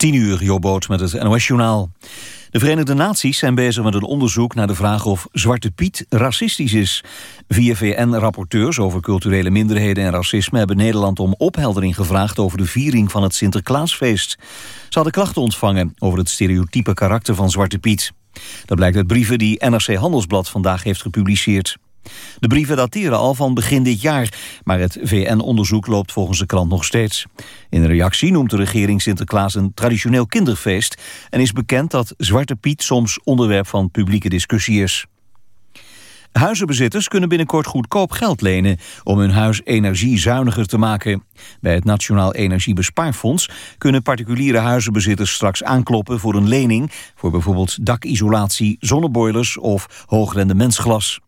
10 uur, Jobboot met het NOS-journaal. De Verenigde Naties zijn bezig met een onderzoek naar de vraag of Zwarte Piet racistisch is. Vier VN-rapporteurs over culturele minderheden en racisme... hebben Nederland om opheldering gevraagd over de viering van het Sinterklaasfeest. Ze hadden klachten ontvangen over het stereotype karakter van Zwarte Piet. Dat blijkt uit brieven die NRC Handelsblad vandaag heeft gepubliceerd. De brieven dateren al van begin dit jaar, maar het VN-onderzoek loopt volgens de krant nog steeds. In reactie noemt de regering Sinterklaas een traditioneel kinderfeest en is bekend dat Zwarte Piet soms onderwerp van publieke discussie is. Huizenbezitters kunnen binnenkort goedkoop geld lenen om hun huis energiezuiniger te maken. Bij het Nationaal Energiebespaarfonds kunnen particuliere huizenbezitters straks aankloppen voor een lening voor bijvoorbeeld dakisolatie, zonneboilers of hoogrendementsglas.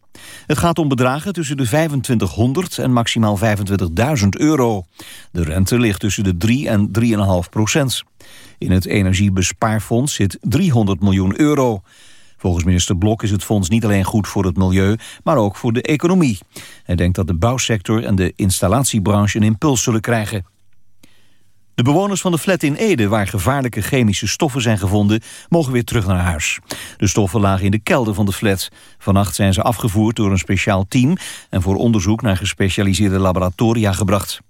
Het gaat om bedragen tussen de 2500 en maximaal 25.000 euro. De rente ligt tussen de 3 en 3,5 procent. In het energiebespaarfonds zit 300 miljoen euro. Volgens minister Blok is het fonds niet alleen goed voor het milieu, maar ook voor de economie. Hij denkt dat de bouwsector en de installatiebranche een impuls zullen krijgen. De bewoners van de flat in Ede, waar gevaarlijke chemische stoffen zijn gevonden, mogen weer terug naar huis. De stoffen lagen in de kelder van de flat. Vannacht zijn ze afgevoerd door een speciaal team en voor onderzoek naar gespecialiseerde laboratoria gebracht.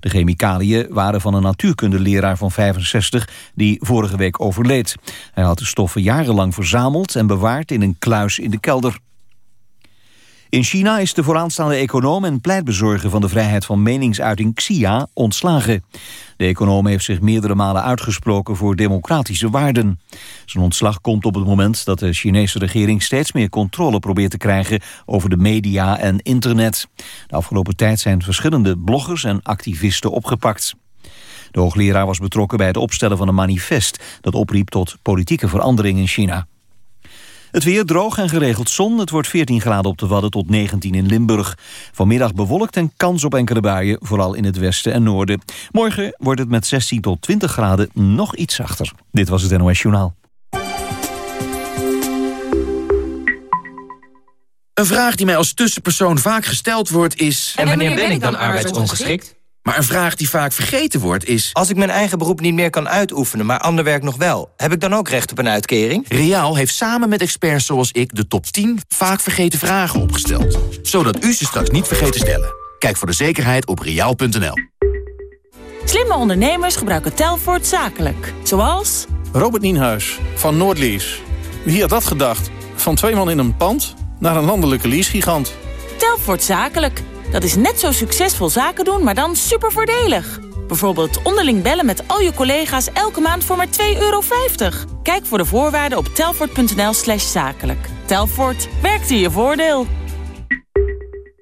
De chemicaliën waren van een natuurkundeleraar van 65 die vorige week overleed. Hij had de stoffen jarenlang verzameld en bewaard in een kluis in de kelder. In China is de vooraanstaande econoom en pleitbezorger van de vrijheid van meningsuiting Xia ontslagen. De econoom heeft zich meerdere malen uitgesproken voor democratische waarden. Zijn ontslag komt op het moment dat de Chinese regering steeds meer controle probeert te krijgen over de media en internet. De afgelopen tijd zijn verschillende bloggers en activisten opgepakt. De hoogleraar was betrokken bij het opstellen van een manifest dat opriep tot politieke verandering in China. Het weer droog en geregeld zon. Het wordt 14 graden op de Wadden tot 19 in Limburg. Vanmiddag bewolkt en kans op enkele buien, vooral in het westen en noorden. Morgen wordt het met 16 tot 20 graden nog iets zachter. Dit was het NOS Journaal. Een vraag die mij als tussenpersoon vaak gesteld wordt is... En wanneer ben ik dan arbeidsongeschikt? Maar een vraag die vaak vergeten wordt is... Als ik mijn eigen beroep niet meer kan uitoefenen, maar ander werk nog wel... heb ik dan ook recht op een uitkering? Riaal heeft samen met experts zoals ik de top 10 vaak vergeten vragen opgesteld. Zodat u ze straks niet vergeet te stellen. Kijk voor de zekerheid op riaal.nl. Slimme ondernemers gebruiken Telfort zakelijk. Zoals... Robert Nienhuis van Noordlease. Wie had dat gedacht? Van twee man in een pand naar een landelijke leasegigant. Telfort zakelijk dat is net zo succesvol zaken doen, maar dan super voordelig. Bijvoorbeeld onderling bellen met al je collega's elke maand voor maar 2,50 euro. Kijk voor de voorwaarden op telfort.nl slash zakelijk. Telfort, werkt in je voordeel.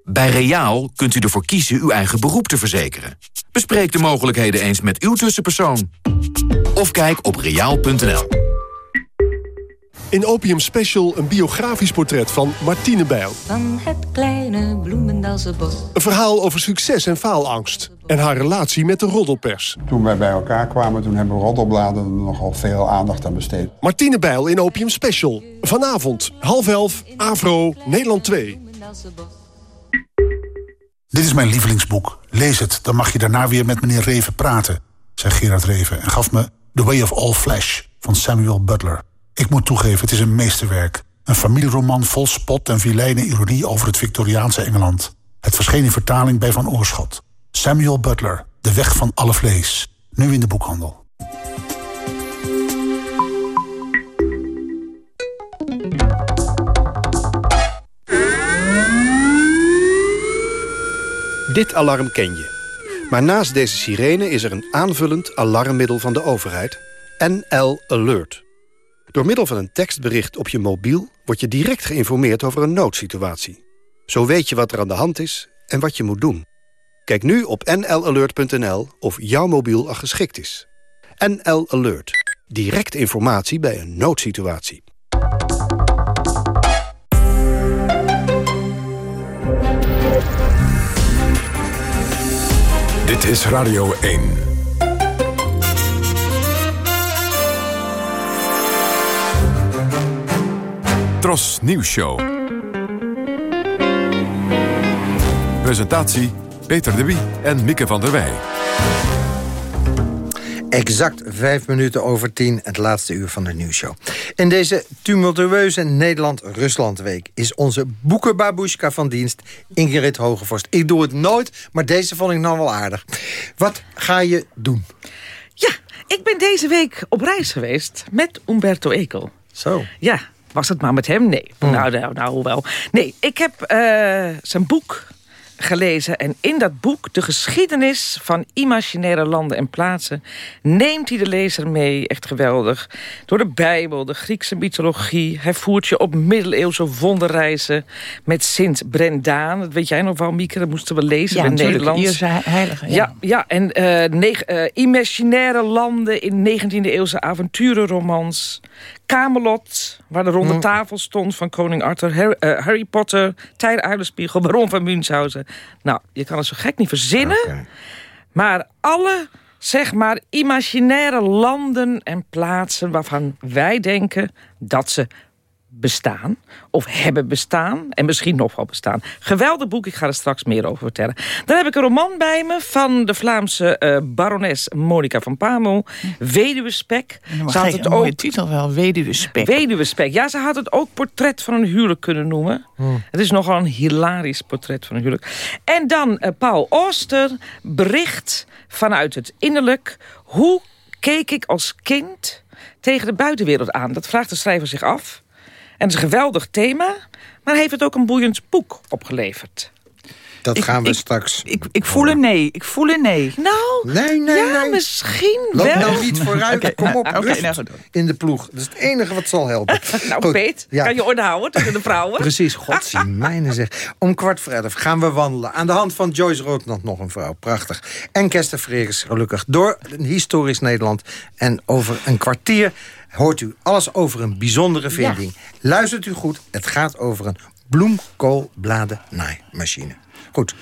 Bij Reaal kunt u ervoor kiezen uw eigen beroep te verzekeren. Bespreek de mogelijkheden eens met uw tussenpersoon. Of kijk op reaal.nl. In Opium Special een biografisch portret van Martine Bijl. Van het kleine bloemendalsebos. Een verhaal over succes en faalangst. En haar relatie met de roddelpers. Toen wij bij elkaar kwamen, toen hebben roddelbladen nogal veel aandacht aan besteed. Martine Bijl in Opium Special. Vanavond, half elf, Avro, Nederland 2. Dit is mijn lievelingsboek. Lees het, dan mag je daarna weer met meneer Reven praten, zei Gerard Reven en gaf me The Way of All Flesh van Samuel Butler. Ik moet toegeven, het is een meesterwerk. Een familieroman vol spot en vilijne ironie over het Victoriaanse Engeland. Het verscheen in vertaling bij Van Oorschot. Samuel Butler, De Weg van alle Vlees. Nu in de boekhandel. Dit alarm ken je. Maar naast deze sirene is er een aanvullend alarmmiddel van de overheid. NL Alert. Door middel van een tekstbericht op je mobiel... word je direct geïnformeerd over een noodsituatie. Zo weet je wat er aan de hand is en wat je moet doen. Kijk nu op nlalert.nl of jouw mobiel al geschikt is. NL Alert. Direct informatie bij een noodsituatie. Dit is Radio 1. Tros Nieuws Show. Presentatie Peter de Wie en Mieke van der Wij. Exact vijf minuten over tien, het laatste uur van de nieuwsshow. In deze tumultueuze Nederland-Rusland-week... is onze boekenbabushka van dienst Ingrid Hogevorst. Ik doe het nooit, maar deze vond ik nou wel aardig. Wat ga je doen? Ja, ik ben deze week op reis geweest met Umberto Eco. Zo. Ja, was het maar met hem? Nee. Nou, nou, nou, wel. Nee, ik heb eh, zijn boek gelezen. En in dat boek, de geschiedenis van imaginaire landen en plaatsen... neemt hij de lezer mee, echt geweldig. Door de Bijbel, de Griekse mythologie. Hij voert je op middeleeuwse wonderreizen met Sint Brendaan. Dat weet jij nog wel, Mieke, dat moesten we lezen ja, in Nederland. Ierse heilige. Ja, ja, ja en uh, imaginaire landen in 19e eeuwse avonturenromans. Camelot, waar de ronde tafel stond van koning Arthur, Harry, uh, Harry Potter, Tijder Uilenspiegel, Baron van Münchhausen. Nou, je kan het zo gek niet verzinnen. Maar alle, zeg maar, imaginaire landen en plaatsen waarvan wij denken dat ze bestaan of hebben bestaan en misschien nog wel bestaan. Geweldig boek, ik ga er straks meer over vertellen. Dan heb ik een roman bij me van de Vlaamse uh, barones Monica van Pamel. Weduwe Spek. Ze had het ook titel wel, Weduwe Spek. Weduwe Spek. Ja, ze had het ook portret van een huwelijk kunnen noemen. Hmm. Het is nogal een hilarisch portret van een huwelijk. En dan uh, Paul Ooster, bericht vanuit het innerlijk. Hoe keek ik als kind tegen de buitenwereld aan? Dat vraagt de schrijver zich af. En het is een geweldig thema, maar heeft het ook een boeiend boek opgeleverd. Dat ik, gaan we ik, straks... Ik, ik voel een nee. Ik voel een nee. Nou, nee, nee, ja, nee. misschien Loop wel. nou niet vooruit. Okay, Kom op, nou, okay, rust nou, in de ploeg. Dat is het enige wat zal helpen. nou, Goed, Peet, ja. kan je orde houden tussen de vrouwen? Precies, godzie mijne zeg. Om kwart voor elf gaan we wandelen. Aan de hand van Joyce Roodnat nog een vrouw. Prachtig. En Kester Freres, gelukkig. Door een historisch Nederland. En over een kwartier hoort u alles over een bijzondere vinding. Luistert u goed, het gaat over een bloemkoolbladen naaimachine. Goed,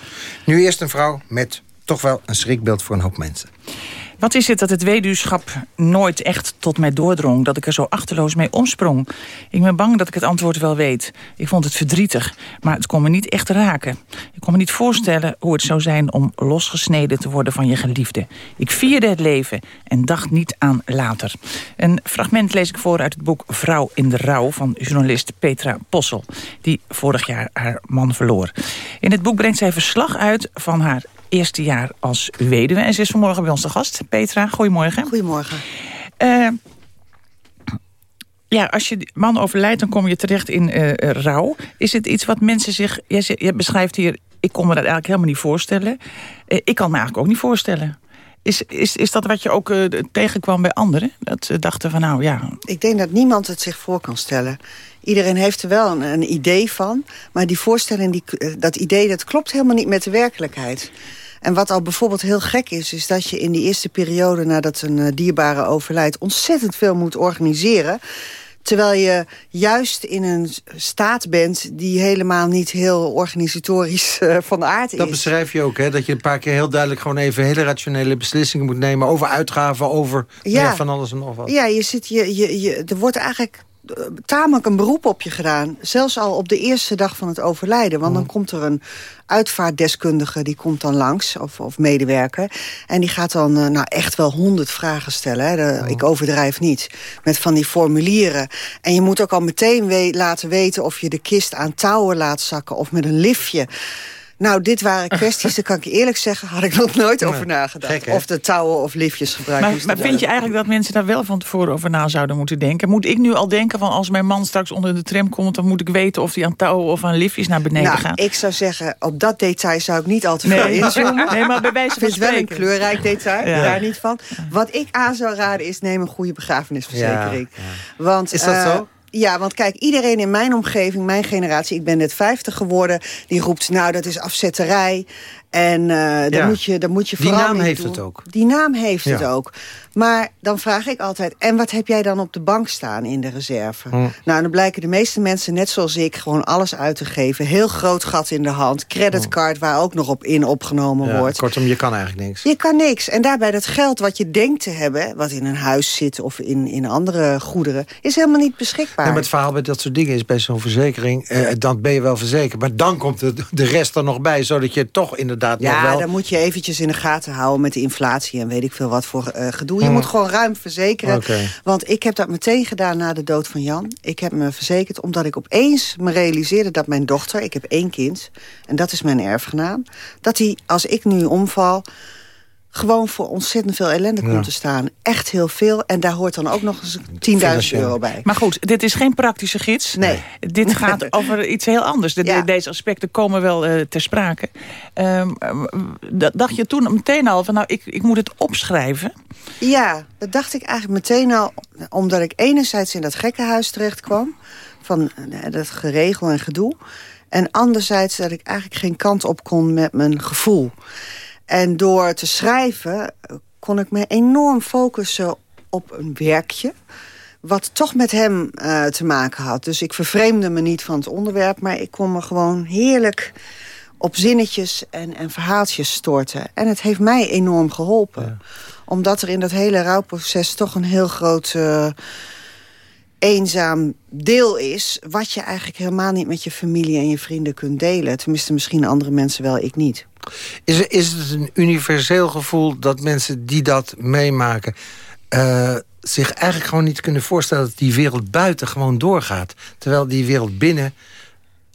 nu eerst een vrouw met toch wel een schrikbeeld voor een hoop mensen. Wat is het dat het weduwschap nooit echt tot mij doordrong... dat ik er zo achterloos mee omsprong? Ik ben bang dat ik het antwoord wel weet. Ik vond het verdrietig, maar het kon me niet echt raken. Ik kon me niet voorstellen hoe het zou zijn om losgesneden te worden van je geliefde. Ik vierde het leven en dacht niet aan later. Een fragment lees ik voor uit het boek Vrouw in de Rouw... van journalist Petra Possel, die vorig jaar haar man verloor. In het boek brengt zij verslag uit van haar eerste jaar als weduwe. En ze is vanmorgen bij ons te gast. Petra, goedemorgen. Goedemorgen. Uh, ja, als je man overlijdt, dan kom je terecht in uh, rouw. Is het iets wat mensen zich... Je beschrijft hier, ik kon me dat eigenlijk helemaal niet voorstellen. Uh, ik kan me eigenlijk ook niet voorstellen. Is, is, is dat wat je ook uh, tegenkwam bij anderen? Dat ze dachten van nou ja... Ik denk dat niemand het zich voor kan stellen. Iedereen heeft er wel een, een idee van. Maar die voorstelling, die, dat idee, dat klopt helemaal niet met de werkelijkheid. En wat al bijvoorbeeld heel gek is... is dat je in die eerste periode nadat een uh, dierbare overlijdt... ontzettend veel moet organiseren... Terwijl je juist in een staat bent die helemaal niet heel organisatorisch uh, van aard is. Dat beschrijf je ook, hè? Dat je een paar keer heel duidelijk gewoon even hele rationele beslissingen moet nemen over uitgaven, over ja. van alles en nog wat. Ja, je zit, je, je, je, er wordt eigenlijk tamelijk een beroep op je gedaan. Zelfs al op de eerste dag van het overlijden. Want dan komt er een uitvaartdeskundige, die komt dan langs, of, of medewerker. En die gaat dan uh, nou echt wel honderd vragen stellen. Hè. De, Ik overdrijf niet. Met van die formulieren. En je moet ook al meteen we laten weten of je de kist aan touwen laat zakken... of met een liftje. Nou, dit waren kwesties, daar kan ik eerlijk zeggen... had ik nog nooit over nagedacht. Gek, of de touwen of liftjes gebruiken. Maar, maar vind je eigenlijk dat mensen daar wel van tevoren over na zouden moeten denken? Moet ik nu al denken van als mijn man straks onder de tram komt... dan moet ik weten of hij aan touwen of aan liftjes naar beneden nou, gaat? ik zou zeggen, op dat detail zou ik niet al te veel nee. inzoomen. Nee, maar bij wijze van Het is wel een kleurrijk detail, Ja. daar niet van. Wat ik aan zou raden is, neem een goede begrafenisverzekering. Ja, Want, Is dat eh, zo? Ja, want kijk, iedereen in mijn omgeving, mijn generatie... ik ben net 50 geworden, die roept... nou, dat is afzetterij. En uh, Ja. moet je, daar moet je Die naam heeft doen. het ook. Die naam heeft het ook. Maar dan vraag ik altijd... en wat heb jij dan op de bank staan in de reserve? Hm. Nou, dan blijken de meeste mensen, net zoals ik... gewoon alles uit te geven. Heel groot gat in de hand. Creditcard waar ook nog op in opgenomen Ja, wordt. kortom, je kan eigenlijk niks. Je kan niks. En daarbij dat geld wat je denkt te hebben... wat in een huis zit of in, in andere goederen... is helemaal niet beschikbaar. Ja, maar het verhaal bij dat soort dingen is bij zo'n verzekering... Eh, dan ben je wel verzekerd. Maar dan komt de, de rest er nog bij... zodat je toch inderdaad nog Ja, wel... dan moet je eventjes in de gaten houden met de inflatie... en weet ik veel wat voor eh, gedoe. Je Hmm. moet gewoon ruim verzekeren. Want ik heb dat meteen gedaan na de dood van Jan. Ik heb me verzekerd omdat ik opeens me realiseerde dat mijn dochter... ik heb één kind, en dat is mijn erfgenaam... dat die, als ik nu omval gewoon voor ontzettend veel ellende Ja. komt te staan. Echt heel veel. En daar hoort dan ook nog eens 10.000 euro bij. Maar goed, dit is geen praktische gids. Nee. Dit gaat over iets heel anders. De- de- Ja. Deze aspecten komen wel eh, ter sprake. D- dacht je toen meteen al van, nou, ik, ik moet het opschrijven? Ja, dat dacht ik eigenlijk meteen al. Omdat ik enerzijds in dat gekkenhuis terecht kwam. Van eh, dat geregel en gedoe. En anderzijds dat ik eigenlijk geen kant op kon met mijn gevoel. En door te schrijven eh, kon ik me enorm focussen op een werkje. Wat toch met hem eh, te maken had. Dus ik vervreemde me niet van het onderwerp. Maar ik kon me gewoon heerlijk op zinnetjes en, en verhaaltjes storten. En het heeft mij enorm geholpen. Omdat er in dat hele rouwproces toch een heel groot... eh, eenzaam deel is... wat je eigenlijk helemaal niet met je familie en je vrienden kunt delen. Tenminste, misschien andere mensen wel, ik niet. Is, is het een universeel gevoel dat mensen die dat meemaken... eh, zich eigenlijk gewoon niet kunnen voorstellen... dat die wereld buiten gewoon doorgaat. Terwijl die wereld binnen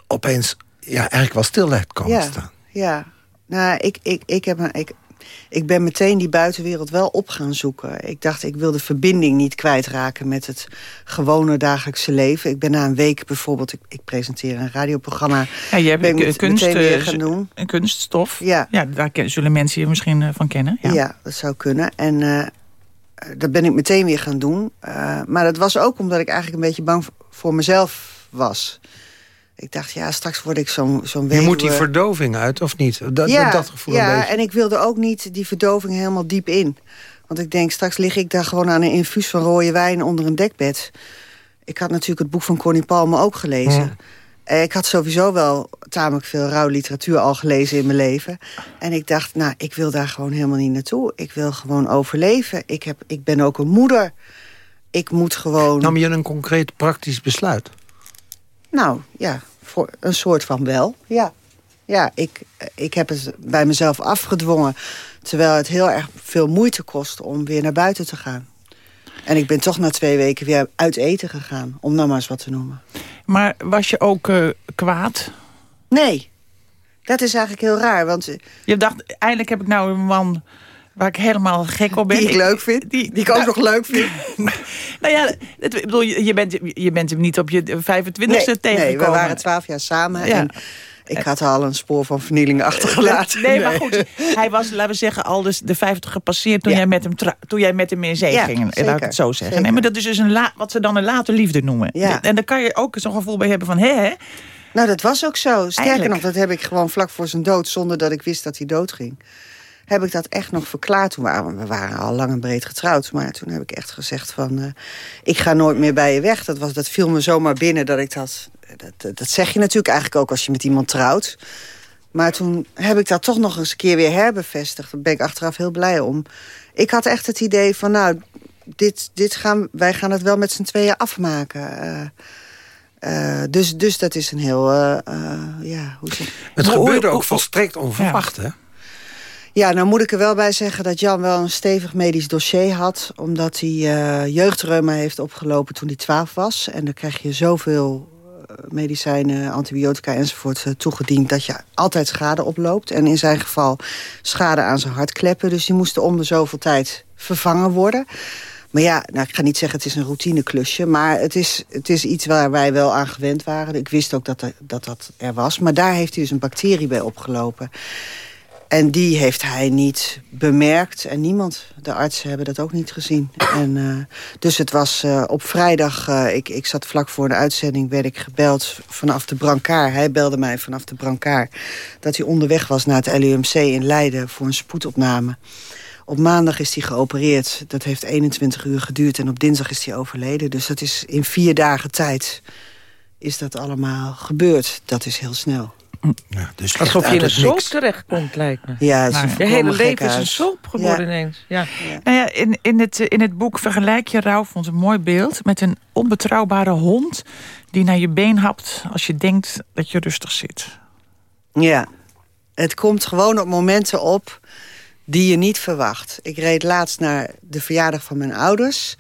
opeens ja, eigenlijk wel stil lijkt komen ja, staan. Ja, nou, ik, ik, ik, heb, een- ik, ik ben meteen die buitenwereld wel op gaan zoeken. Ik dacht, ik wil de verbinding niet kwijtraken met het gewone dagelijkse leven. Ik ben na een week bijvoorbeeld, ik, ik presenteer een radioprogramma. Ja, je hebt met- kunst, weer eh, gaan doen. Een kunststof. Ja. ja daar zullen mensen je misschien eh, van kennen. Ja. Ja. dat zou kunnen. En eh, dat ben ik meteen weer gaan doen. Maar dat was ook omdat ik eigenlijk een beetje bang voor mezelf was. Ik dacht, ja, straks word ik zo'n zo'n Je moet die verdoving uit, of niet? Dat, ja, dat gevoel ja een beetje. en ik wilde ook niet die verdoving helemaal diep in. Want ik denk, straks lig ik daar gewoon aan een infuus van rode wijn onder een dekbed. Ik had natuurlijk het boek van Connie Palme ook gelezen. Eh, Ik had sowieso wel tamelijk veel rouwliteratuur al gelezen in mijn leven. En ik dacht, nou, ik wil daar gewoon helemaal niet naartoe. Ik wil gewoon overleven. Ik, heb, ik ben ook een moeder. Ik moet gewoon... Nam je een concreet praktisch besluit? Nou, ja, voor een soort van wel, ja. Ja, ik, ik heb het bij mezelf afgedwongen... terwijl het heel erg veel moeite kost om weer naar buiten te gaan. En ik ben toch na twee weken weer uit eten gegaan, om nou maar eens wat te noemen. Maar was je ook eh, kwaad? Nee, dat is eigenlijk heel raar, want... eh, Je dacht, eindelijk heb ik nou een man waar ik helemaal gek op ben. Die ik leuk vind, die, ik ook nog leuk vind. Nou ja, het, ik bedoel, je, bent, je bent hem niet op je 25e Nee, nee, we waren twaalf jaar samen Ja. en ik had al een spoor van vernieling achtergelaten. Nee, maar goed. Hij was, laten we zeggen, al dus de 50 gepasseerd toen, jij, met hem toen jij met hem in zee Ja, ging. Laat zeker, ik het zo zeggen. Nee, maar dat is dus een la, wat ze dan een late liefde noemen. Ja. En daar kan je ook zo'n gevoel bij hebben van... Hé, hè? Nou, dat was ook zo. Sterker Eigenlijk. nog, dat heb ik gewoon vlak voor zijn dood... zonder dat ik wist dat hij doodging. Heb ik dat echt nog verklaard. Toen waren we waren al lang en breed getrouwd. Maar toen heb ik echt gezegd van... eh, ik ga nooit meer bij je weg. Dat, was, dat viel me zomaar binnen dat ik dat, dat... Dat zeg je natuurlijk eigenlijk ook als je met iemand trouwt. Maar toen heb ik dat toch nog eens een keer weer herbevestigd. Daar ben ik achteraf heel blij om. Ik had echt het idee van... nou, dit, dit gaan, wij gaan het wel met z'n tweeën afmaken... Eh, eh, dus, dus dat is een heel... eh, eh, ja, hoe zeg Het gebeurde ook volstrekt onverwacht, hè? Ja, nou moet ik er wel bij zeggen dat Jan wel een stevig medisch dossier had. Omdat hij eh jeugdreuma heeft opgelopen toen hij 12 was. En dan krijg je zoveel eh, medicijnen, antibiotica enzovoort eh, toegediend... dat je altijd schade oploopt. En in zijn geval schade aan zijn hartkleppen. Dus die moesten om de zoveel tijd vervangen worden. Maar ja, nou, ik ga niet zeggen het is een routineklusje... maar het is, het is iets waar wij wel aan gewend waren. Ik wist ook dat dat dat er was. Maar daar heeft hij dus een bacterie bij opgelopen. En die heeft hij niet bemerkt. En niemand, de artsen hebben dat ook niet gezien. En, eh, dus het was eh, op vrijdag, eh, ik, ik zat vlak voor de uitzending... werd ik gebeld vanaf de brancard. Hij belde mij vanaf de brancard... dat hij onderweg was naar het LUMC in Leiden voor een spoedopname. Op maandag is hij geopereerd. Dat heeft 21 uur geduurd en op dinsdag is hij overleden. Dus dat is in vier dagen tijd is dat allemaal gebeurd. Dat is heel snel. Dus Alsof je in een soap terechtkomt, lijkt me. Ja, het is een je hele leven is een soap geworden Ja. ineens. Ja. Nou ja, in, in, het, in het boek vergelijk je rouw, vond een mooi beeld... met een onbetrouwbare hond die naar je been hapt... als je denkt dat je rustig zit. Ja. Het komt gewoon op momenten op die je niet verwacht. Ik reed laatst naar de verjaardag van mijn ouders.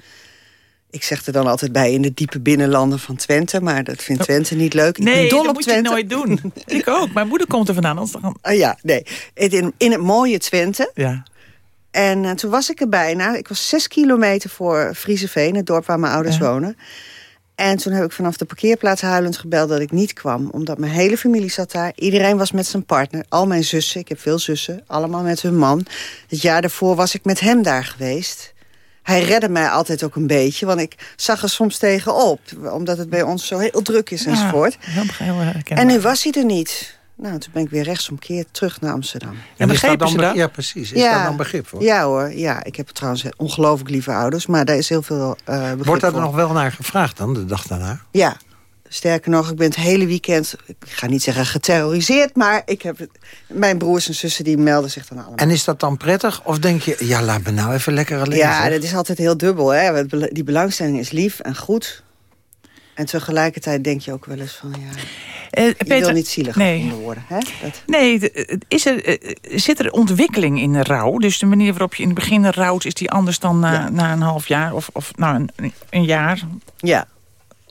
Ik zeg er dan altijd bij in de diepe binnenlanden van Twente... maar dat vindt Twente niet leuk. Ik ben Nee, dol dat op moet Twente. je nooit doen. ik ook. Mijn moeder komt er vandaan. Dan... Ah, ja, nee. In, in het mooie Twente. Ja. En eh, toen was ik er bijna. Ik was zes kilometer voor Frieseveen, het dorp waar mijn ouders wonen. En toen heb ik vanaf de parkeerplaats huilend gebeld dat ik niet kwam. Omdat mijn hele familie zat daar. Iedereen was met zijn partner. Al mijn zussen, ik heb veel zussen, allemaal met hun man. Het jaar daarvoor was ik met hem daar geweest. Hij redde mij altijd ook een beetje, want ik zag er soms tegenop. Omdat het bij ons zo heel druk is enzovoort. Ja, heel, herkenbaar. En nu was hij er niet. Nou, toen ben ik weer rechtsomkeerd terug naar Amsterdam. En is dat dan, be- Ja, precies. Is dat dan begrip voor? Ja hoor, ja. Ik heb trouwens ongelooflijk lieve ouders, maar daar is heel veel eh begrip Wordt daar voor. nog wel naar gevraagd dan, de dag daarna? Ja. Sterker nog, ik ben het hele weekend, ik ga niet zeggen geterroriseerd... maar ik heb mijn broers en zussen die melden zich dan allemaal. En is dat dan prettig? Of denk je, ja, laat me nou even lekker alleen Ja, zeg. dat is altijd heel dubbel. Hè? Die belangstelling is lief en goed. En tegelijkertijd denk je ook wel eens van... ja, Eh, je wil niet zielig nee. worden. Hè? Dat, Nee, het is er, eh, zit er ontwikkeling in de rouw? Dus de manier waarop je in het begin rouwt... is die anders dan na, na een half jaar of, of na een, een jaar? Ja.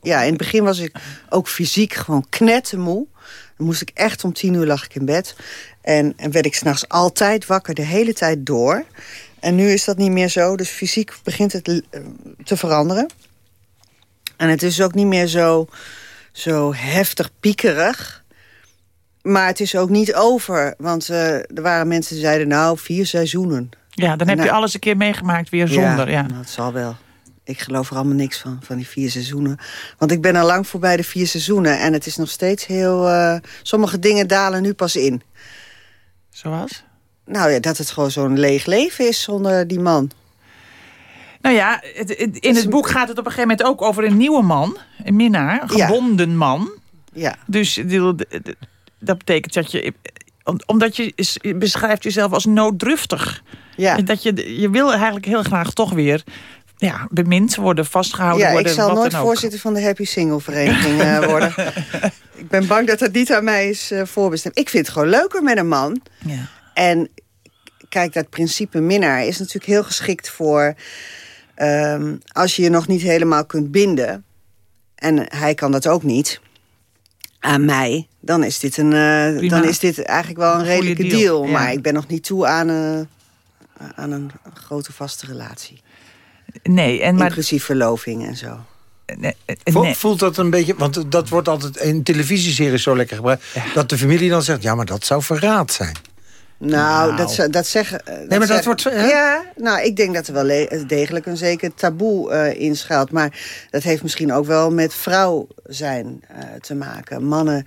Ja, in het begin was ik ook fysiek gewoon knettermoe. Dan moest ik echt om tien uur lag ik in bed. En, en werd ik s'nachts altijd wakker, de hele tijd door. En nu is dat niet meer zo. Dus fysiek begint het eh, te veranderen. En het is ook niet meer zo, zo heftig piekerig. Maar het is ook niet over. Want eh, er waren mensen die zeiden, nou, vier seizoenen. Ja, dan heb Nou, je alles een keer meegemaakt weer zonder. Ja. nou, het zal wel. Ik geloof er allemaal niks van, van die vier seizoenen. Want ik ben al lang voorbij de vier seizoenen. En het is nog steeds heel... eh, sommige dingen dalen nu pas in. Zoals? Nou ja, dat het gewoon zo'n leeg leven is zonder die man. Nou ja, het, het- in het boek gaat het op een gegeven moment ook over een nieuwe man. Een minnaar, een Ja. gebonden man. Ja. Dus dat betekent dat je... om- Omdat je beschrijft jezelf als nooddruftig. Ja. En Dat je, je wil eigenlijk heel graag toch weer ja, bemind worden, vastgehouden Ja, ik worden. zal wat nooit voorzitter van de Happy Single Vereniging eh, worden. ik ben bang dat dat niet aan mij is eh, voorbestemd. Ik vind het gewoon leuker met een man. Ja. En kijk, dat principe minnaar is natuurlijk heel geschikt voor... ehm, als je je nog niet helemaal kunt binden... en hij kan dat ook niet, aan mij... dan is dit, een, eh, dan is dit eigenlijk wel een Een redelijke deal. ja. Maar ik ben nog niet toe aan, aan een grote vaste relatie. Nee, en maar... Inclusief verloving en zo. Nee, Vo- nee. Voelt dat een beetje, want dat wordt altijd in televisieseries zo lekker gebruikt... dat de familie dan zegt, ja, maar dat zou verraad zijn. Nou, Nou. Dat, ze- dat zeggen... eh, maar dat zeggen- wordt hè? Ja, nou, ik denk dat er wel degelijk een zeker taboe eh in schuilt. Maar dat heeft misschien ook wel met vrouw zijn eh, te maken. Mannen...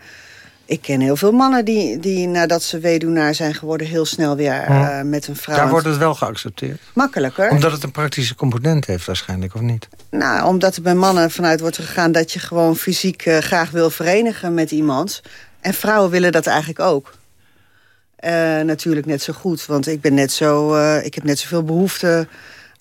Ik ken heel veel mannen die, die nadat ze weduwnaar zijn geworden... heel snel weer eh, met een vrouw... Daar wordt het- wel geaccepteerd. Makkelijker. Omdat het een praktische component heeft waarschijnlijk, of niet? Nou, omdat er bij mannen vanuit wordt gegaan... dat je gewoon fysiek eh, graag wil verenigen met iemand. En vrouwen willen dat eigenlijk ook. Eh, natuurlijk net zo goed. Want ik, ben net zo, ik heb net zoveel behoefte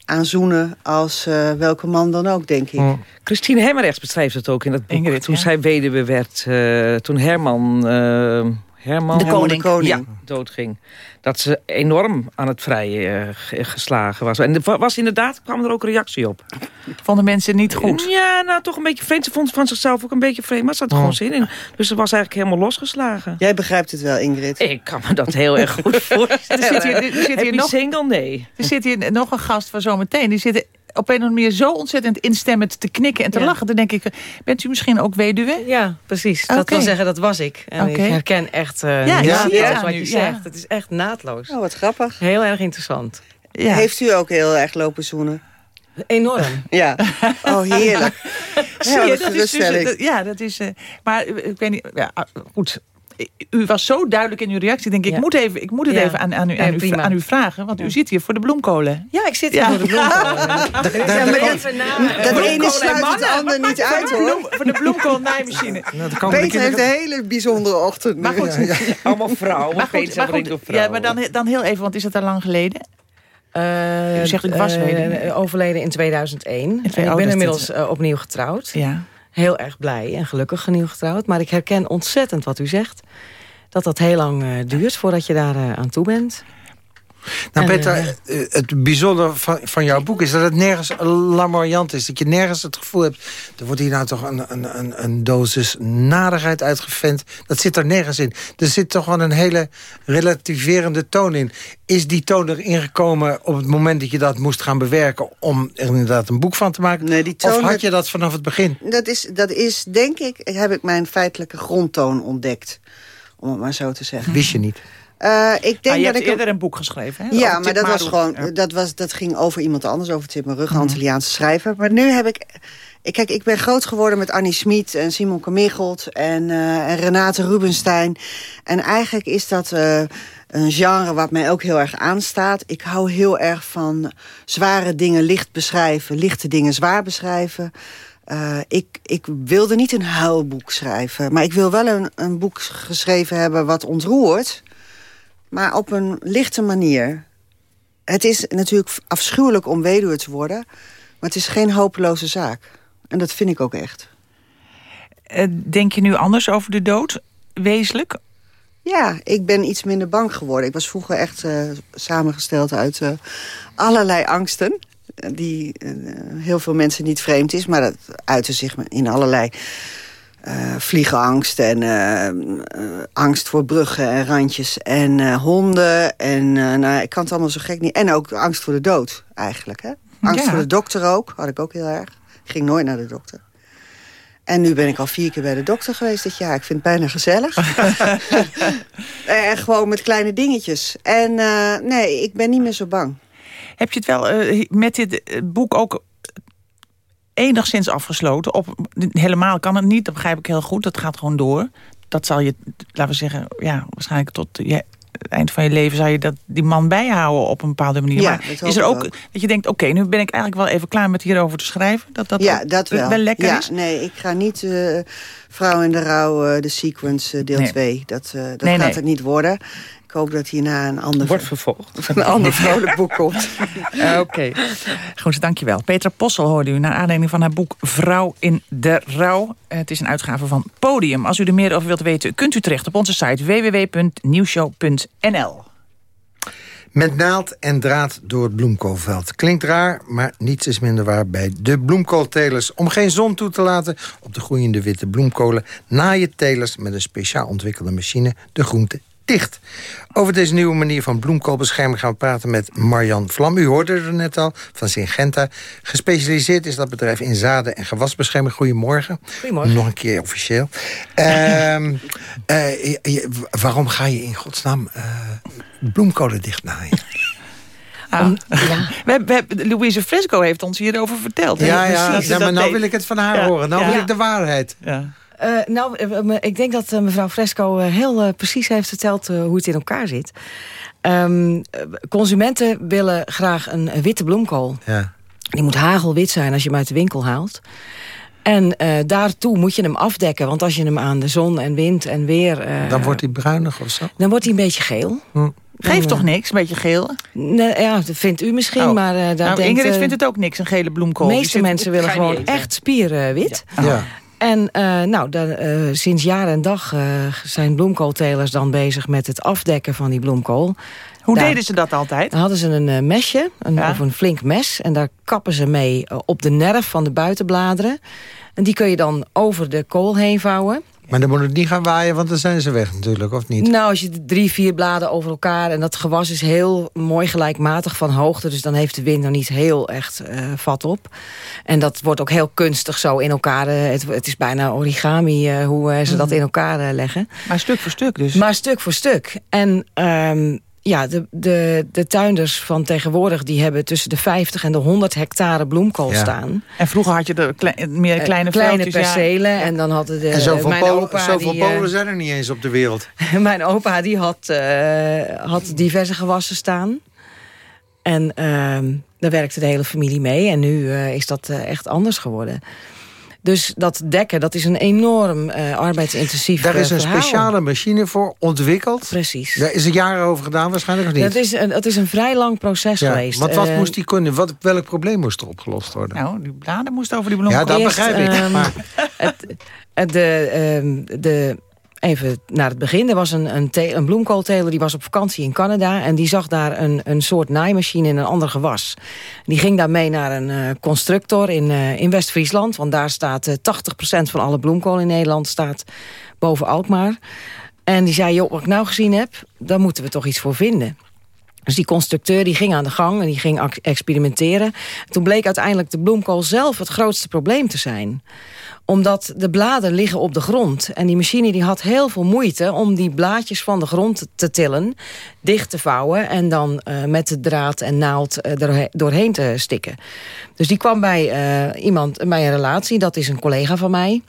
aan zoenen... als eh, welke man dan ook, denk ik. Christine Hemmerrechts beschrijft het ook in dat boek. Ingrid, toen ja. zij weduwe werd, eh, toen Herman... eh, Herman, De koning. de koning. Ja, doodging. Dat ze enorm aan het vrijen eh, ge- geslagen was. En er wa- was inderdaad, kwam er ook reactie op. Vonden mensen niet goed? Ja, nou toch een beetje vreemd. Ze vond van zichzelf ook een beetje vreemd. Maar ze had er Oh. gewoon zin in. Dus ze was eigenlijk helemaal losgeslagen. Jij begrijpt het wel, Ingrid. Ik kan me dat heel erg goed voorstellen. Er zit hier- er zit hier Heb je nog- single? Nee. Er zit hier nog een gast van zometeen. Die zit op een of andere manier zo ontzettend instemmend te knikken en te Ja. lachen. Dan denk ik, bent u misschien ook weduwe? Ja, precies. Dat Oké. wil zeggen, dat was ik. En Oké. ik herken echt eh Ja, het aan wat u, je ja. zegt. Het is echt naadloos. Oh, wat grappig. Heel erg interessant. Ja. Heeft u ook heel erg lopen zoenen? Enorm. Ja. Oh, heerlijk. Zie Ja, je, dat is dus, geruststelling. dat- ja, dat is. eh, maar eh, ik weet niet. Ja, ah, goed. U was zo duidelijk in uw reactie. Ik Denk ik, Ja. moet even, ik moet het Ja. even aan, aan, u, Ja, aan, u, prima. aan u vragen. Want u zit hier voor de bloemkolen. Ja, ik zit hier Ja. voor de bloemkolen. Ja, maar dat, dat ene sluit het ander niet uit, hoor. Voor de bloemkool naaimachine. Nou, de Peter heeft een hele bijzondere ochtend. Maar goed, Allemaal vrouwen. maar goed, maar goed ja, maar dan, dan heel even, want is het al lang geleden? Eh, U zegt, ik was eh, weduwe. overleden in 2001. In twee- En ik ben inmiddels eh, opnieuw getrouwd. Ja. Heel erg blij en gelukkig opnieuw getrouwd. Maar ik herken ontzettend wat u zegt. dat dat heel lang eh, duurt voordat je daar eh, aan toe bent. Nou, Peter, eh, eh, het bijzondere van, van jouw boek is dat het nergens lamoyant is. Dat je nergens het gevoel hebt, er wordt hier nou toch een, een, een, een dosis nadigheid uitgevent. Dat zit er nergens in. Er zit toch wel een hele relativerende toon in. Is die toon erin gekomen op het moment dat je dat moest gaan bewerken... om er inderdaad een boek van te maken? Nee, die of toon- had je dat vanaf het begin? Dat is, dat is, denk ik, heb ik mijn feitelijke grondtoon ontdekt. Om het maar zo te zeggen. Wist je niet? Eh, ik denk Ah, je dat hebt ik eerder een boek geschreven, hè? Ja, maar Tip dat was gewoon, Ja. dat, was, dat ging over iemand anders, over Tim Rugge, Antilliaanse schrijver. Maar nu heb ik, ik, kijk, ik ben groot geworden met Annie Smit en Simon Kamichelt en, eh, en Renate Rubenstein. En eigenlijk is dat eh, een genre wat mij ook heel erg aanstaat. Ik hou heel erg van zware dingen licht beschrijven, lichte dingen zwaar beschrijven. Ik, ik wilde niet een huilboek schrijven, maar ik wil wel een, een boek geschreven hebben wat ontroert maar op een lichte manier. Het is natuurlijk afschuwelijk om weduwe te worden... maar het is geen hopeloze zaak. En dat vind ik ook echt. Eh, Denk je nu anders over de dood? Wezenlijk? Ja, ik ben iets minder bang geworden. Ik was vroeger echt eh, samengesteld uit eh, allerlei angsten... die heel veel mensen niet vreemd is... maar dat uitte zich in allerlei eh, vliegenangst en eh, eh, angst voor bruggen en randjes en honden. En nou, ik kan het allemaal zo gek niet. En ook angst voor de dood, eigenlijk. Hè? Angst Ja. voor de dokter ook, had ik ook heel erg. Ging nooit naar de dokter. En nu ben ik al vier keer bij de dokter geweest dit jaar. Ik vind het bijna gezellig. en gewoon met kleine dingetjes. En nee, ik ben niet meer zo bang. Heb je het wel met dit boek ook enigszins afgesloten? Op, helemaal kan het niet, dat begrijp ik heel goed. Dat gaat gewoon door. Dat zal je, laten we zeggen, ja, waarschijnlijk tot je, het eind van je leven... zou je dat, die man bijhouden op een bepaalde manier. Ja, maar is er ook, ook. dat je denkt, oké, nu ben ik eigenlijk wel even klaar met hierover te schrijven? Dat dat ja, ook dat wel. lekker ja, is? Nee, ik ga niet eh, Vrouw in de Rouw, eh, de sequence, eh, deel Nee. 2. Dat, dat Nee, gaat nee. het niet worden. Ik hoop dat hierna een ander, Wordt vervolgd. een ander vrolijk boek komt. Eh, Oké. Goed, dankjewel. Petra Possel hoorde u naar aanleiding van haar boek Vrouw in de Rouw. Het is een uitgave van Podium. Als u er meer over wilt weten, kunt u terecht op onze site www.nieuwshow.nl. Met naald en draad door het bloemkoolveld. Klinkt raar, maar niets is minder waar bij de bloemkooltelers. Om geen zon toe te laten op de groeiende witte bloemkolen... naaien telers met een speciaal ontwikkelde machine de groente dicht. Over deze nieuwe manier van bloemkoolbescherming gaan we praten met Marjan Vlam. U hoorde er net al, van Syngenta. Gespecialiseerd is dat bedrijf in zaden- en gewasbescherming. Goedemorgen. Goedemorgen. Nog een keer officieel. Ehm, eh, je- je- waarom ga je in godsnaam eh, bloemkolen dichtnaaien? Ah. We we Louise Fresco heeft ons hierover verteld. Ja, ja, ja, maar nou deed. wil ik het van haar Ja, horen. Nou ja. wil ik de waarheid. Ja. Eh, nou, eh, ik denk dat eh, mevrouw Fresco heel precies heeft verteld hoe het in elkaar zit. Ehm, eh, consumenten willen graag een, witte bloemkool. Ja. Die moet hagelwit zijn als je hem uit de winkel haalt. En eh, daartoe moet je hem afdekken. Want als je hem aan de zon en wind en weer... eh, Dan wordt hij bruinig of zo. dan wordt hij een beetje geel. Geeft Dan, toch niks, een beetje geel? Nee, ja, dat vindt u misschien, Oh. maar uh, daar nou, denkt... Ingrid vindt het ook niks, een gele bloemkool. De meeste zit- mensen willen gewoon echt spierenwit. Ja. En eh, nou, eh, sinds jaar en dag eh, zijn bloemkooltelers dan bezig met het afdekken van die bloemkool. Hoe Daar- deden ze dat altijd? Dan hadden ze een mesje, een, Ja. of een flink mes. En daar kappen ze mee op de nerf van de buitenbladeren. En die kun je dan over de kool heen vouwen. Maar dan moet het niet gaan waaien, want dan zijn ze weg natuurlijk, of niet? Nou, als je de drie, vier bladen over elkaar... en dat gewas is heel mooi gelijkmatig van hoogte... dus dan heeft de wind nog niet heel echt eh, vat op. En dat wordt ook heel kunstig zo in elkaar. eh, het, het is bijna origami eh, hoe ze dat in elkaar leggen. Maar stuk voor stuk dus. Maar stuk voor stuk. En ehm, ja, de, de, de tuinders van tegenwoordig... die hebben tussen de 50 en de 100 hectare bloemkool Ja. staan. En vroeger had je de meer Eh, kleine kleine veldjes, ja. percelen. En dan hadden de, en zoveel, mijn Polen, opa... zoveel die, eh, Polen zijn er niet eens op de wereld. Mijn opa die had, eh, had diverse gewassen staan. En ehm, daar werkte de hele familie mee. En nu eh, is dat echt anders geworden. Dus dat dekken, dat is een enorm eh, arbeidsintensief Daar is eh, een verhaal. speciale machine voor ontwikkeld. Precies. Daar is er jaren over gedaan waarschijnlijk of niet? Dat is, een, dat is een vrij lang proces ja, geweest. Want wat Eh, moest die kunnen? Wat, welk probleem moest er opgelost worden? Nou, die bladen moesten over die bloemkool. ja, dat eerst, begrijp ik. ehm, maar het, het- de, ehm, de even naar het begin. Er was een, een, een bloemkoolteler die was op vakantie in Canada... en die zag daar een, een soort naaimachine in een ander gewas. Die ging daarmee naar een eh, constructor in, eh, in West-Friesland... want daar staat eh 80% van alle bloemkool in Nederland staat boven Alkmaar. En die zei, joh, wat ik nou gezien heb, daar moeten we toch iets voor vinden. Dus die constructeur die ging aan de gang en die ging experimenteren. Toen bleek uiteindelijk de bloemkool zelf het grootste probleem te zijn omdat de bladen liggen op de grond. En die machine die had heel veel moeite om die blaadjes van de grond te tillen, dicht te vouwen en dan eh, met de draad en naald eh, er doorheen te stikken. Dus die kwam bij eh, iemand, bij een relatie, dat is een collega van mij.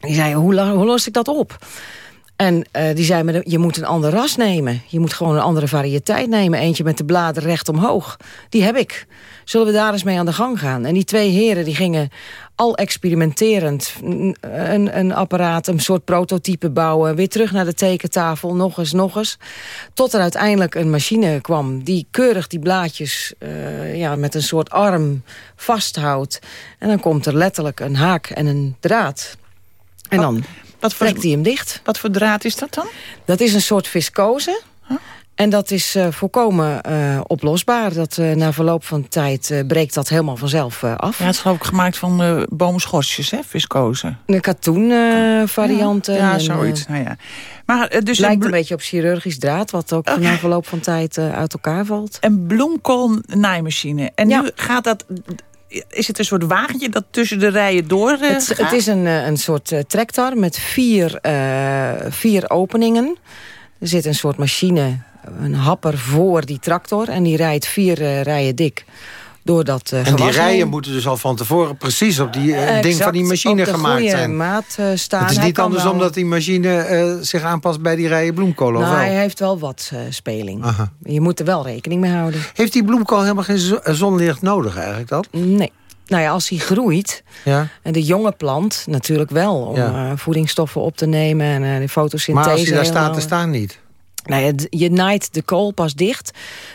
Die zei, hoe los ik dat op? En eh, die zei me, je moet een ander ras nemen. Je moet gewoon een andere variëteit nemen. Eentje met de bladeren recht omhoog. Die heb ik. Zullen we daar eens mee aan de gang gaan? En die twee heren die gingen al experimenterend een, een, apparaat, een soort prototype bouwen. Weer terug naar de tekentafel, nog eens, nog eens. Tot er uiteindelijk een machine kwam die keurig die blaadjes eh, ja, met een soort arm vasthoudt. En dan komt er letterlijk een haak en een draad. En dan wat voor, trekt hij hem dicht. Wat voor draad is dat dan? Dat is een soort viscose. En dat is eh, volkomen eh, oplosbaar. Dat, eh, na verloop van tijd breekt dat helemaal vanzelf af. Ja, het is geloof ik gemaakt van boomschortjes, hè, viscose. De katoen varianten. Ja, en, zoiets. nou ja. Maar dus lijkt een, een beetje op chirurgisch draad... wat ook na verloop van tijd uit elkaar valt. een bloemkoolnaaimachine. En nu gaat dat... Is het een soort wagentje dat tussen de rijen door eh, Het, gaat? het is een, eh, een soort eh, tractor met vier, vier openingen. Er zit een soort machine, een happer voor die tractor... en die rijdt vier rijen dik door dat eh En die rijen heen. moeten dus al van tevoren precies op die eh, ding Exact van die machine gemaakt zijn. maat eh, staan. Het is Hij niet kan andersom wel- dat die machine eh, zich aanpast bij die rijen bloemkool, of Nou, hij heeft wel wat eh, speling. Aha. Je moet er wel rekening mee houden. Heeft die bloemkool helemaal geen zo- eh, zonlicht nodig eigenlijk dan? Nee. Nou ja, als hij groeit, Ja. en de jonge plant natuurlijk wel... om Ja. eh, voedingsstoffen op te nemen en eh, de fotosynthese... Maar als hij daar staat te staan niet. Nou d- je naait de kool pas dicht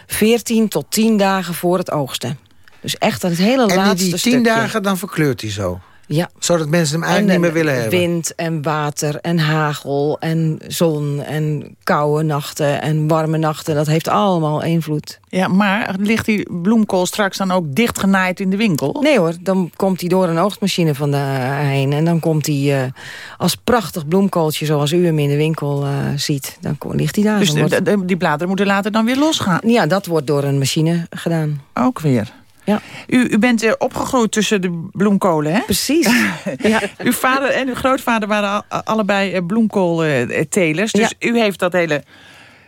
14 tot 10 dagen voor het oogsten. Dus echt het hele En laatste die tien stukje. dagen dan verkleurt hij zo. Ja. Zodat mensen hem eigenlijk En, niet meer eh, willen hebben. Wind en water en hagel en zon en koude nachten en warme nachten. Dat heeft allemaal invloed. Ja, maar ligt die bloemkool straks dan ook dichtgenaaid in de winkel? Nee hoor, dan komt hij door een oogstmachine van de heen. En dan komt hij eh, als prachtig bloemkooltje zoals u hem in de winkel eh, ziet. Dan ligt hij daar. Dus wordt- die bladeren moeten later dan weer losgaan? Ja, dat wordt door een machine gedaan. Ook weer? Ja. U, u bent opgegroeid tussen de bloemkolen, hè? Precies. ja. Uw vader en uw grootvader waren al- allebei eh, bloemkooltelers. Dus u heeft dat hele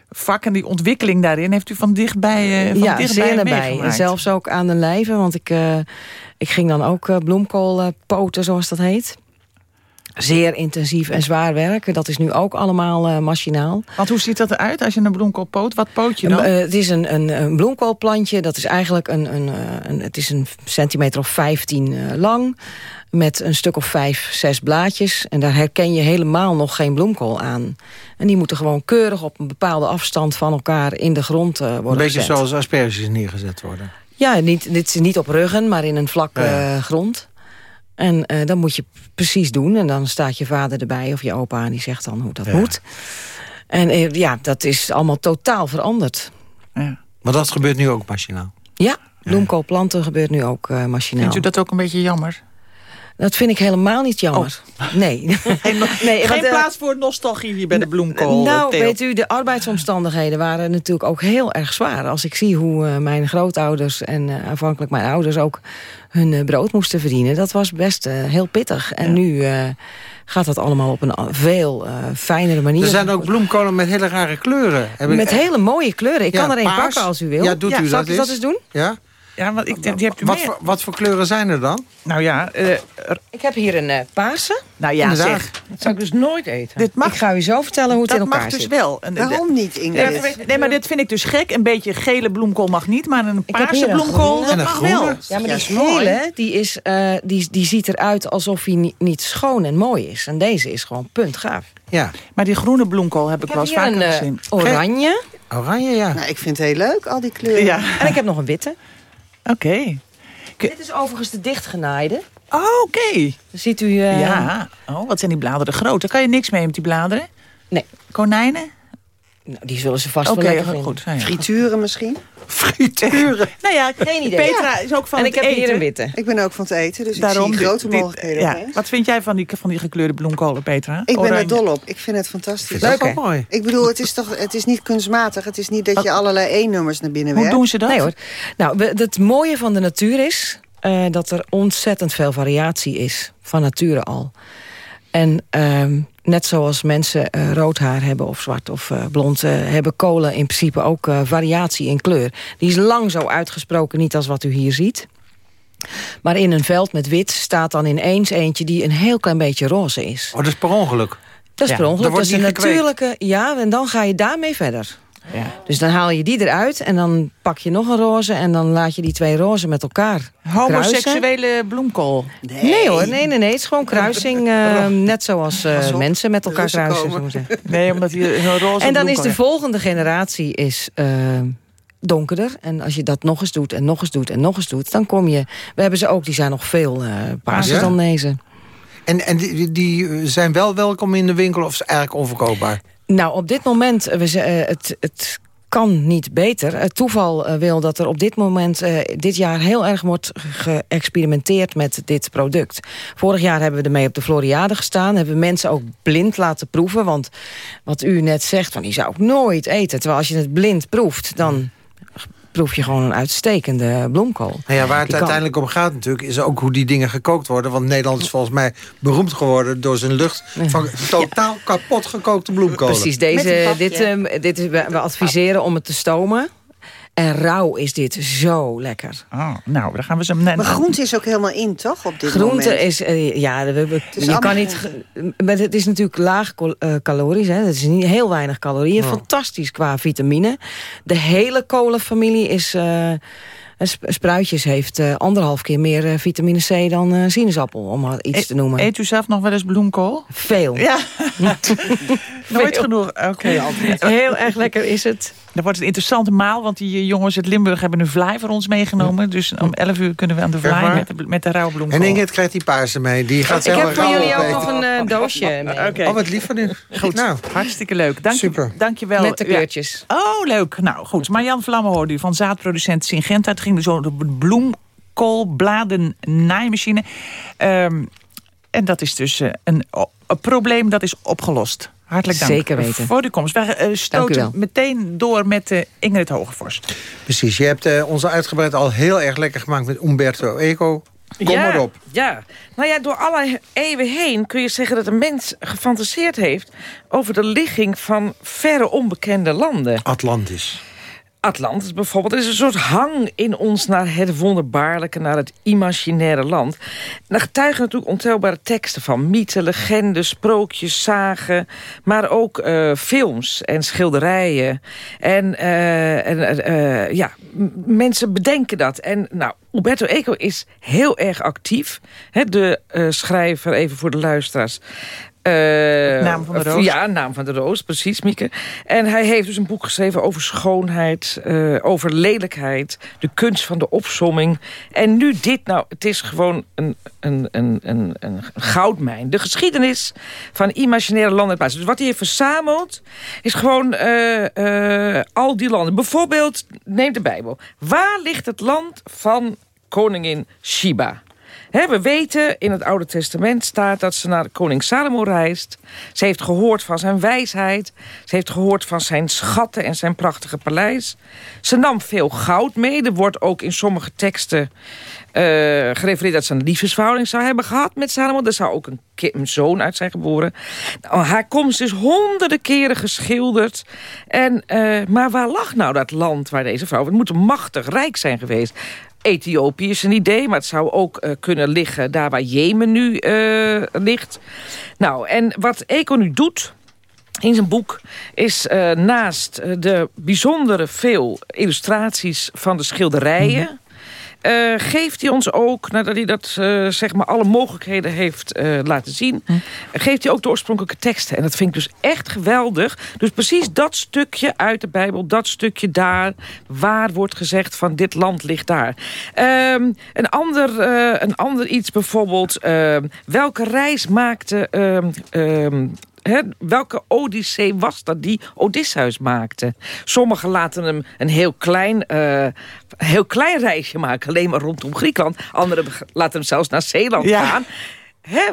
vak en die ontwikkeling daarin... heeft u van dichtbij, eh, van ja, dichtbij zeer nabij. En zelfs ook aan de lijve, want ik, eh, ik ging dan ook eh, bloemkool eh, poten, zoals dat heet. Zeer intensief en zwaar werken. Dat is nu ook allemaal eh, machinaal. Want hoe ziet dat eruit als je een bloemkool poot? Wat poot je dan? Eh, het is een, een, een bloemkoolplantje. Dat is eigenlijk een, een, eh, een, het is een centimeter of 15 eh, lang. Met een stuk of vijf, zes blaadjes. En daar herken je helemaal nog geen bloemkool aan. En die moeten gewoon keurig op een bepaalde afstand van elkaar in de grond eh, worden Een beetje gezet. zoals asperges neergezet worden. Ja, niet, dit is niet op ruggen, maar in een vlakke Ja. grond. En eh, dan moet je precies doen. En dan staat je vader erbij of je opa en die zegt dan hoe dat Ja. moet. En eh, ja, dat is allemaal totaal veranderd. Maar dat gebeurt nu ook machinaal. Ja, bloemkoolplanten gebeurt nu ook eh machinaal. Vindt u dat ook een beetje jammer? Dat vind ik helemaal niet jammer. Nee. nee Geen want, plaats voor nostalgie hier bij de bloemkool. Nou, Theo. weet u, de arbeidsomstandigheden waren natuurlijk ook heel erg zwaar. Als ik zie hoe eh, mijn grootouders en eh, aanvankelijk mijn ouders ook hun eh, brood moesten verdienen. Dat was best eh, heel pittig. En nu eh, gaat dat allemaal op een veel eh, fijnere manier. Er zijn ook bloemkolen met hele rare kleuren. Heb ik- Met hele mooie kleuren. Ik Ja, kan er één paars. pakken als u wil. Ja, doet u zal dat ik dat eens? eens doen? Ja? Ja, want ik, die hebt u Wat meer. voor, wat voor kleuren zijn er dan? Nou ja, eh, Ik heb hier een eh, paarse. nou ja, Inderdaad. zeg. Dat zou ik dus nooit eten. Dit mag, Ik ga u zo vertellen hoe het dat in elkaar mag dus zit. wel. En Waarom niet, Ja, Ingrid? nee, maar dit vind ik dus gek. Een beetje gele bloemkool mag niet, maar een paarse een bloemkool, groene. dat mag groene. wel. Ja, maar die gele, die, is, eh, die, die ziet eruit alsof hij niet, niet schoon en mooi is. En deze is gewoon puntgaaf. Ja, Maar die groene bloemkool heb ik, Ik wel eens vaker een gezien. oranje. oranje ja. Nou, ik vind het heel leuk, al die kleuren. Ja, En ik heb nog een witte. Oké. Dit is overigens de dichtgenaaide. Oh, oké. Ziet u... eh, Ja. Oh, wat zijn die bladeren groot. Daar kan je niks mee met die bladeren. Nee. Konijnen? Nou, die zullen ze vast wel lekker goed. vinden. Nou ja. Frituren misschien? Frituren? Nou ja, Geen idee. Petra Ja. is ook van En het ik heb hier eten. een witte. Ik ben ook van het eten, dus Daarom ik zie grote dit- mogelijkheden ja. Wat vind jij van die, van die gekleurde bloemkolen, Petra? Ik ben er dol op. Ik vind het fantastisch. Is ook mooi. Ik bedoel, het is toch het is niet kunstmatig. Het is niet dat je allerlei E-nummers naar binnen Hoe werkt. doen ze dat? Nee hoor. Nou, het mooie van de natuur is eh, dat er ontzettend veel variatie is. Van nature al. En ehm, net zoals mensen eh, rood haar hebben of zwart of eh, blond... eh, hebben kolen in principe ook variatie in kleur. Die is lang zo uitgesproken niet als wat u hier ziet. Maar in een veld met wit staat dan ineens eentje... die een heel klein beetje roze is. Oh, dat is per ongeluk. Dat is Ja, per ongeluk. Dat is een natuurlijke... Ja, en dan ga je daarmee verder. Ja. Dus dan haal je die eruit en dan pak je nog een roze... en dan laat je die twee roze met elkaar kruisen. Homoseksuele bloemkool. Nee. hoor, nee, nee, nee. Het is gewoon kruising. eh, net zoals eh, mensen met elkaar Russen kruisen. Nee, omdat hij een roze En dan is de heeft. volgende generatie is, eh, donkerder. En als je dat nog eens doet en nog eens doet en nog eens doet... dan kom je... We hebben ze ook, die zijn nog veel eh Ja? dan deze. En, en die, die zijn wel welkom in de winkel of is het eigenlijk onverkoopbaar? Nou, op dit moment, eh, we, eh, het, het kan niet beter. Het toeval eh, wil dat er op dit moment, dit jaar... heel erg wordt geëxperimenteerd met dit product. Vorig jaar hebben we ermee op de Floriade gestaan. Hebben we mensen ook blind laten proeven. Want wat u net zegt, van die zou ik nooit eten. Terwijl als je het blind proeft, dan proef je gewoon een uitstekende bloemkool. Nou ja, waar het Die kan- uiteindelijk om gaat natuurlijk... is ook hoe die dingen gekookt worden. Want Nederland is volgens mij beroemd geworden... door zijn lucht van totaal kapot gekookte bloemkolen. Precies, deze, dit, ehm, dit is, we, we adviseren om het te stomen. En rauw is dit zo lekker. Oh, nou, dan gaan we ze... Nee, Maar groente is ook helemaal in, toch? Op dit Groente moment. is, eh, ja, we, we- is je kan niet, maar het is natuurlijk laag cal- eh, calorisch, hè. Het is niet heel weinig calorieën, fantastisch qua vitamine. De hele kolenfamilie is, eh, spruitjes heeft eh, anderhalf keer meer eh, vitamine C dan eh, sinaasappel, om maar iets te noemen. Eet u zelf nog wel eens bloemkool? Veel. Ja. Nooit Veel. genoeg. Oké. Heel erg lekker is het. Dan wordt het een interessante maal, want die jongens uit Limburg hebben een vlaai voor ons meegenomen. Dus om 11 uur kunnen we aan de vlaai met de, met de rauwe bloemkool. En Ingrid krijgt die paarse mee. Die gaat Ik zelf heb voor jullie ook nog een doosje mee. Oké. Oh, wat lief van u. Goed. Nou, Hartstikke leuk. Dank Super. Je, dank je wel. Met de Ja. kleurtjes. Oh, leuk. Nou, goed. Marjan Vlammen hoorde u van zaadproducent Syngenta. Het ging dus over de bloemkoolbladen naaimachine. Ehm, en dat is dus eh, een, een probleem dat is opgelost. Hartelijk dank Zeker weten. voor de komst. Wij eh, stoten wel. meteen door met uh, Ingrid Hogevorst. precies. Je hebt eh, onze uitgebreid al heel erg lekker gemaakt met Umberto Eco. Kom ja, maar op. Ja, nou ja, door alle eeuwen heen kun je zeggen dat een mens gefantaseerd heeft... over de ligging van verre onbekende landen. Atlantis. Atlantis bijvoorbeeld. Is een soort hang in ons naar het wonderbaarlijke, naar het imaginaire land. Daar getuigen natuurlijk ontelbare teksten van. Mythen, legendes, sprookjes, zagen. Maar ook eh, films en schilderijen. En, eh, en eh, ja, mensen bedenken dat. En nou, Umberto Eco is heel erg actief. De schrijver, even voor de luisteraars... Eh, Naam van de Roos. Ja, Naam van de Roos, precies, Mieke. En hij heeft dus een boek geschreven over schoonheid, eh, over lelijkheid... de kunst van de opsomming. En nu dit, nou, het is gewoon een, een, een, een, een goudmijn. De geschiedenis van imaginaire landen en plaatsen. Dus wat hij heeft verzameld, is gewoon eh, al die landen. Bijvoorbeeld, neem de Bijbel. Waar ligt het land van koningin Shiba? We weten, in het Oude Testament staat dat ze naar koning Salomo reist. Ze heeft gehoord van zijn wijsheid. Ze heeft gehoord van zijn schatten en zijn prachtige paleis. Ze nam veel goud mee. Er wordt ook in sommige teksten eh, gerefereerd dat ze een liefdesverhouding zou hebben gehad met Salomo. Er zou ook een zoon uit zijn geboren. Nou, haar komst is honderden keren geschilderd. En, eh, maar waar lag nou dat land waar deze vrouw... Het moet machtig rijk zijn geweest. Ethiopië is een idee, maar het zou ook eh, kunnen liggen... daar waar Jemen nu eh, ligt. Nou, en wat Eco nu doet in zijn boek is eh, naast de bijzondere veel illustraties van de schilderijen... eh, geeft hij ons ook, nadat hij dat, eh, zeg maar alle mogelijkheden heeft eh, laten zien... geeft hij ook de oorspronkelijke teksten. En dat vind ik dus echt geweldig. Dus precies dat stukje uit de Bijbel, dat stukje daar... waar wordt gezegd van dit land ligt daar. Ehm, een, ander, een ander iets bijvoorbeeld... ehm, welke reis maakte welke Odyssee was dat die Odysseus maakte? Sommigen laten hem een heel klein, eh, heel klein reisje maken, alleen maar rondom Griekenland. Anderen laten hem zelfs naar Zeeland Ja. gaan.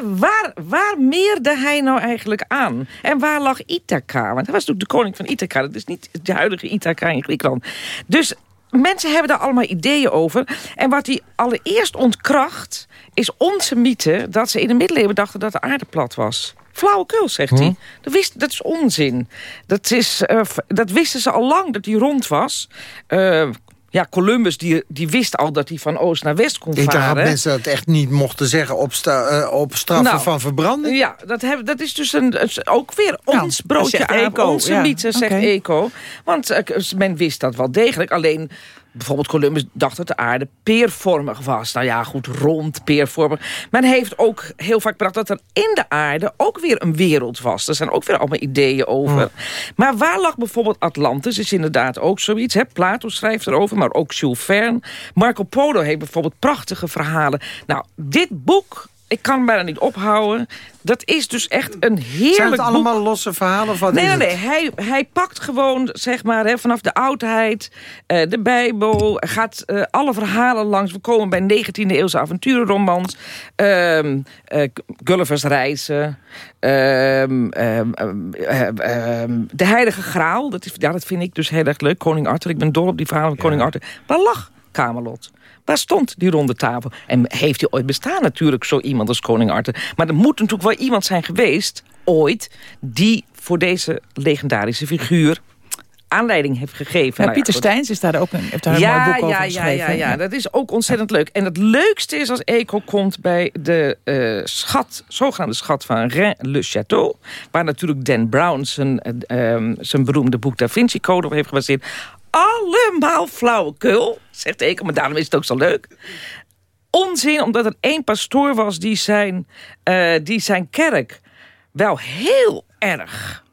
Waar, waar meerde hij nou eigenlijk aan? En waar lag Ithaca? Want hij was natuurlijk de koning van Ithaca. Dat is niet de huidige Ithaca in Griekenland. Dus mensen hebben daar allemaal ideeën over. En wat hij allereerst ontkracht... is onze mythe dat ze in de middeleeuwen dachten dat de aarde plat was. Flauwekul, zegt hij. Dat, wist, dat is onzin. Dat, is, eh, dat wisten ze al lang, dat hij rond was. Eh, ja, Columbus die, die wist al dat hij van oost naar west kon Ik dacht dat varen. mensen dat echt niet mochten zeggen op, sta, eh, op straffen Nou, van verbranding. Ja, dat, heb, dat is dus een, ook weer ons zegt broodje aan, Eco, onze ja. mythe, zegt Oké. Eco. Want men wist dat wel degelijk. Alleen bijvoorbeeld Columbus dacht dat de aarde peervormig was. Nou ja, goed, rond, peervormig. Men heeft ook heel vaak bedacht dat er in de aarde ook weer een wereld was. Er zijn ook weer allemaal ideeën over. Maar waar lag bijvoorbeeld Atlantis? Is inderdaad ook zoiets. Hè? Plato schrijft erover, maar ook Jules Verne. Marco Polo heeft bijvoorbeeld prachtige verhalen. Nou, dit boek... Ik kan bijna niet ophouden. Dat is dus echt een heerlijk Zijn het boek. allemaal losse verhalen? Wat Nee, nee, nee. Hij, hij pakt gewoon, zeg maar, hè, vanaf de oudheid, eh, de Bijbel, gaat eh, alle verhalen langs. We komen bij 19e eeuwse avonturenromans, ehm eh, Gulliver's Reizen, ehm, ehm, De Heilige Graal. Dat, is, ja, dat vind ik dus heel erg leuk. Koning Arthur, ik ben dol op die verhalen van Koning Arthur. Waar lag Camelot? Waar stond die ronde tafel? En heeft hij ooit bestaan natuurlijk, zo iemand als koning Arthur? Maar er moet natuurlijk wel iemand zijn geweest, ooit... die voor deze legendarische figuur aanleiding heeft gegeven. Ja, Nou Pieter. Steins is daar ook een, heeft daar een ja, mooi boek over ja, ja, geschreven. ja, ja, dat is ook ontzettend leuk. En het leukste is als Eco komt bij de eh, schat, zogenaamde schat van Rennes-le-Château. Waar natuurlijk Dan Brown zijn, eh, ehm, zijn beroemde boek Da Vinci Code op heeft gebaseerd. Allemaal flauwekul, zegt Eco, maar daarom is het ook zo leuk. Onzin, omdat er één pastoor was die zijn, eh, die zijn kerk wel heel erg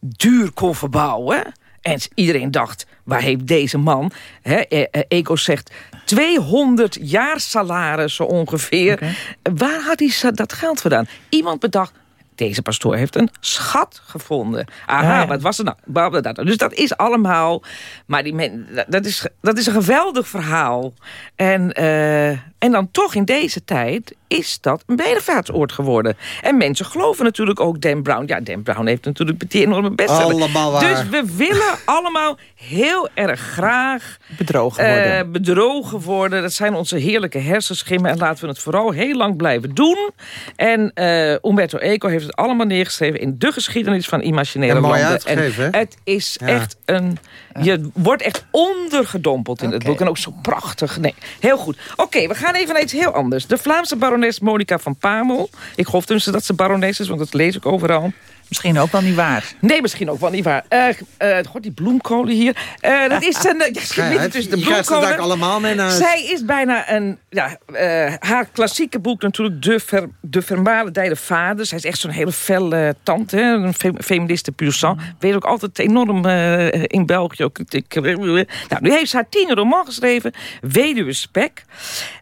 duur kon verbouwen. En iedereen dacht, waar heeft deze man... Hè, eh, eh, Eco zegt 200 jaar salaris zo ongeveer. Waar had hij dat geld vandaan? Iemand bedacht, deze pastoor heeft een schat gevonden. Aha, Ja, ja. wat was er nou? Blablabla. Dus dat is allemaal... Maar die men, dat- dat, is, dat is een geweldig verhaal. En, eh, en dan toch in deze tijd is dat een bedevaartsoord geworden. En mensen geloven natuurlijk ook Dan Brown. Ja, Dan Brown heeft natuurlijk die enorme bestseller. Allemaal waar. Dus we willen allemaal heel erg graag... Bedrogen eh, worden. bedrogen worden. Dat zijn onze heerlijke hersenschimmen. En laten we het vooral heel lang blijven doen. En eh Umberto Eco heeft het allemaal neergeschreven... in de geschiedenis van imaginaire En landen. uitgegeven, en het is Ja. echt een... Je wordt echt ondergedompeld in het boek. En ook zo prachtig. Nee, heel goed. Oké, we gaan even naar iets heel anders. De Vlaamse barones Monica van Pamel. Ik geloof tenminste dat ze barones is, want dat lees ik overal. Misschien ook wel niet waar. Nee, misschien ook wel niet waar. Eh eh, God, die bloemkolen hier. Eh, dat is een... ja, het- tussen de krijgt het bloemkolen. allemaal mee naar. Zij is bijna een... Ja, eh, haar klassieke boek natuurlijk, De, Ver, de Vermalendijde Vader. Zij is echt zo'n hele felle tante, hè, een fe- feministe puur sang. Weet ook altijd enorm eh, in België. Ook, ik, nou, nu heeft ze haar tiende roman geschreven, Weduwe Spek.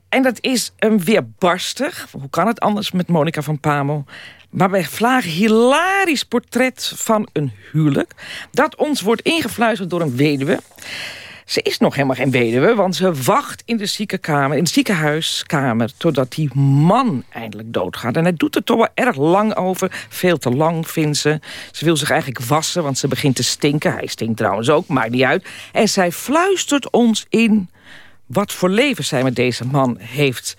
En dat is een weerbarstig, hoe kan het anders met Monica van Pamel... Maar bij Vlaag hilarisch portret van een huwelijk... dat ons wordt ingefluisterd door een weduwe. Ze is nog helemaal geen weduwe, want ze wacht in de ziekenkamer, in ziekenhuiskamer... totdat die man eindelijk doodgaat. En hij doet er toch wel erg lang over. Veel te lang, vindt ze. Ze wil zich eigenlijk wassen, want ze begint te stinken. Hij stinkt trouwens ook, maakt niet uit. En zij fluistert ons in wat voor leven zij met deze man heeft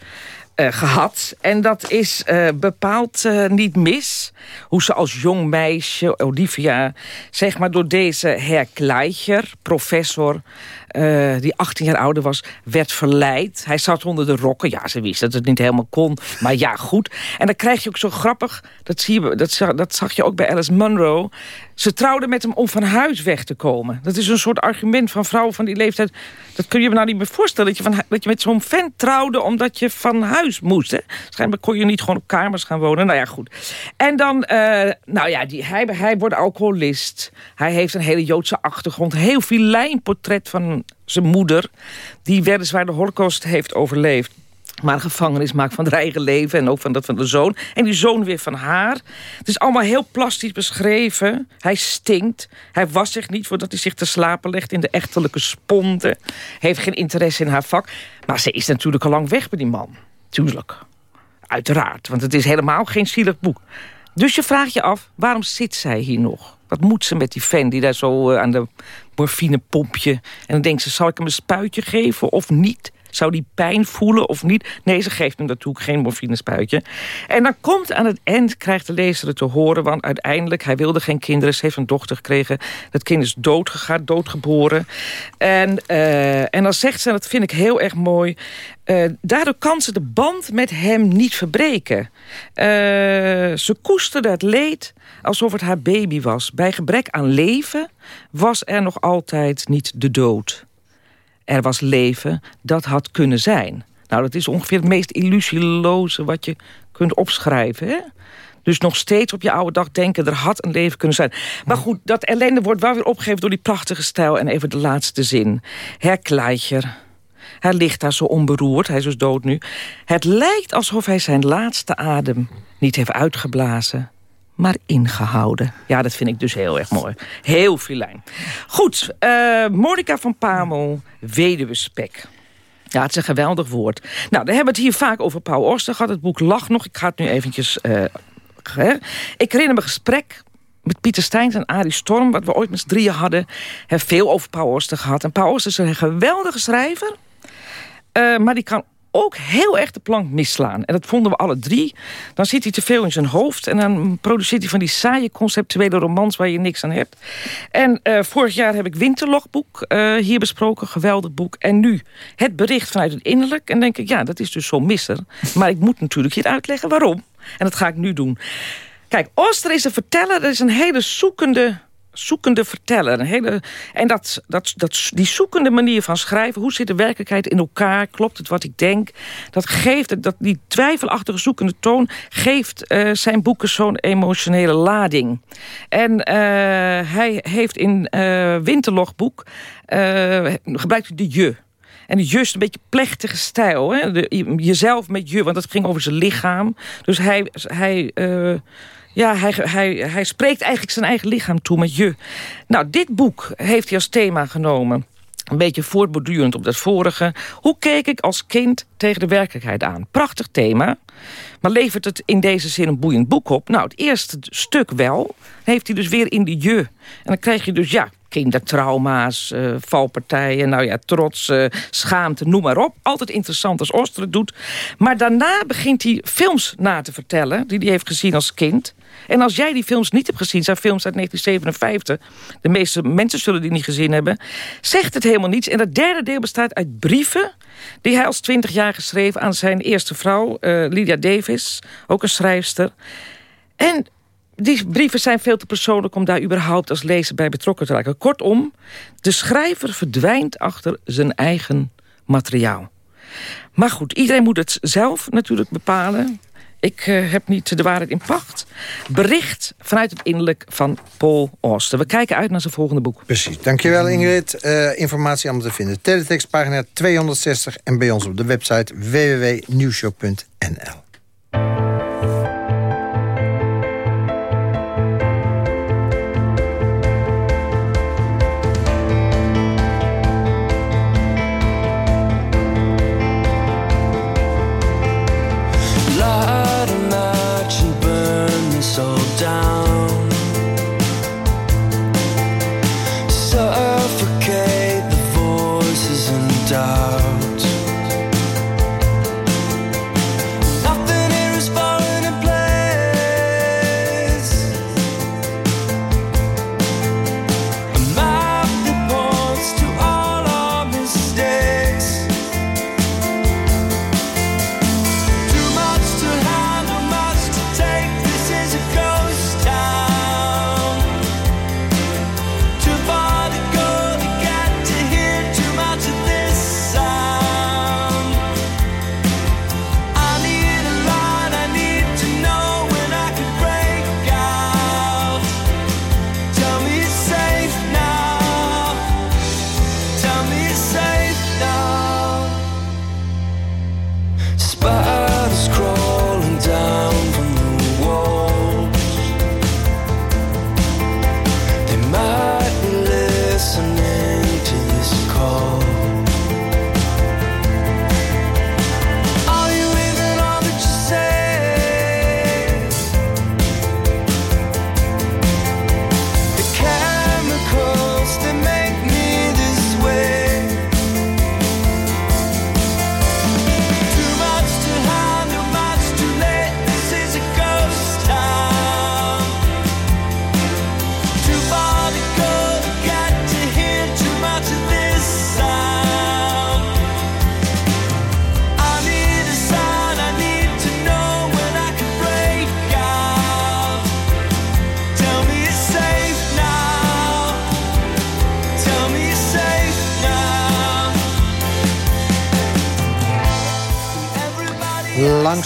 eh, gehad. En dat is eh, bepaald eh, niet mis. Hoe ze als jong meisje, Olivia, zeg maar door deze Herr Kleicher, professor... eh, die 18 jaar ouder was, werd verleid. Hij zat onder de rokken. Ja, ze wist dat het niet helemaal kon. Maar ja, goed. En dan krijg je ook zo grappig... dat, zie je, dat, zag, je ook bij Alice Munro. Ze trouwde met hem om van huis weg te komen. Dat is een soort argument van vrouwen van die leeftijd. Dat kun je me nou niet meer voorstellen. Dat je, van, dat je met zo'n vent trouwde omdat je van huis moest. Hè? Schijnbaar kon je niet gewoon op kamers gaan wonen. Nou ja, goed. En dan, eh, nou ja, die, hij, hij wordt alcoholist. Hij heeft een hele Joodse achtergrond. Heel filijn portret van zijn moeder. Die weliswaar de holocaust heeft overleefd. maar gevangenis maakt van haar eigen leven en ook van dat van de zoon. En die zoon weer van haar. Het is allemaal heel plastisch beschreven. Hij stinkt. Hij was zich niet voordat hij zich te slapen legt in de echtelijke sponde. Heeft geen interesse in haar vak. Maar ze is natuurlijk al lang weg bij die man. Tuurlijk. Uiteraard, want het is helemaal geen zielig boek. Dus je vraagt je af, waarom zit zij hier nog? Wat moet ze met die fan die daar zo uh, aan de morfinepompje... en dan denkt ze, zal ik hem een spuitje geven of niet? Zou die pijn voelen of niet? Nee, ze geeft hem natuurlijk geen morfinespuitje. En dan komt aan het eind, krijgt de lezer het te horen... want uiteindelijk, hij wilde geen kinderen. Ze heeft een dochter gekregen. Dat kind is doodgegaan, doodgeboren. En, uh, en dan zegt ze, en dat vind ik heel erg mooi... Uh, daardoor kan ze de band met hem niet verbreken. Uh, ze koesterde het leed alsof het haar baby was. Bij gebrek aan leven was er nog altijd niet de dood er was leven, dat had kunnen zijn. Nou, dat is ongeveer het meest illusieloze wat je kunt opschrijven. Hè? Dus nog steeds op je oude dag denken, er had een leven kunnen zijn. Maar goed, dat ellende wordt wel weer opgegeven door die prachtige stijl. En even de laatste zin. Herr hij ligt daar zo onberoerd, hij is dus dood nu. Het lijkt alsof hij zijn laatste adem niet heeft uitgeblazen maar ingehouden. Ja, dat vind ik dus heel erg mooi. Heel filijn. Goed, uh, Monica van Pamel, weduwespek. Ja, het is een geweldig woord. Nou, dan hebben we het hier vaak over Paul Orster gehad. Het boek lag nog. Ik ga het nu eventjes... Uh, ik herinner me een gesprek met Pieter Steins en Arie Storm... wat we ooit met z'n drieën hadden. Hebben veel over Paul Orster gehad. En Paul Orster is een geweldige schrijver. Uh, maar die kan ook heel erg de plank misslaan. En dat vonden we alle drie. Dan zit hij te veel in zijn hoofd... en dan produceert hij van die saaie conceptuele romans... waar je niks aan hebt. En uh, vorig jaar heb ik Winterlogboek uh, hier besproken. Geweldig boek. En nu het bericht vanuit het innerlijk. En denk ik, ja, dat is dus zo misser. Maar ik moet natuurlijk hier uitleggen waarom. En dat ga ik nu doen. Kijk, Oster is een verteller. Dat is een hele zoekende zoekende verteller. Een hele, en dat, dat, dat, die zoekende manier van schrijven... hoe zit de werkelijkheid in elkaar, klopt het wat ik denk... dat geeft, dat, die twijfelachtige zoekende toon... geeft uh, zijn boeken zo'n emotionele lading. En uh, hij heeft in uh, Winterlogboek... gebruikt hij de je... En juist een beetje plechtige stijl. Hè? Jezelf met je, want het ging over zijn lichaam. Dus hij, hij ja, hij, hij, hij spreekt eigenlijk zijn eigen lichaam toe met je. Nou, dit boek heeft hij als thema genomen. Een beetje voortbordurend op dat vorige. Hoe keek ik als kind tegen de werkelijkheid aan? Prachtig thema. Maar levert het in deze zin een boeiend boek op? Nou, het eerste stuk wel. heeft hij dus weer in de je. En dan krijg je dus, ja, kindertrauma's, uh, valpartijen, nou ja, trots, uh, schaamte, noem maar op. Altijd interessant als Oster het doet. Maar daarna begint hij films na te vertellen... die hij heeft gezien als kind. En als jij die films niet hebt gezien, zijn films uit 1957... de meeste mensen zullen die niet gezien hebben... zegt het helemaal niets. En het derde deel bestaat uit brieven... die hij als twintig jaar geschreven aan zijn eerste vrouw, uh, Lydia Davis. Ook een schrijfster. En die brieven zijn veel te persoonlijk om daar überhaupt als lezer bij betrokken te raken. Kortom, de schrijver verdwijnt achter zijn eigen materiaal. Maar goed, iedereen moet het zelf natuurlijk bepalen. Ik uh, heb niet de waarheid in pacht. Bericht vanuit het innerlijk van Paul Auster. We kijken uit naar zijn volgende boek. Precies, dankjewel Ingrid. Uh, informatie allemaal te vinden. Teletext pagina 260 en bij ons op de website www.nieuwshow.nl.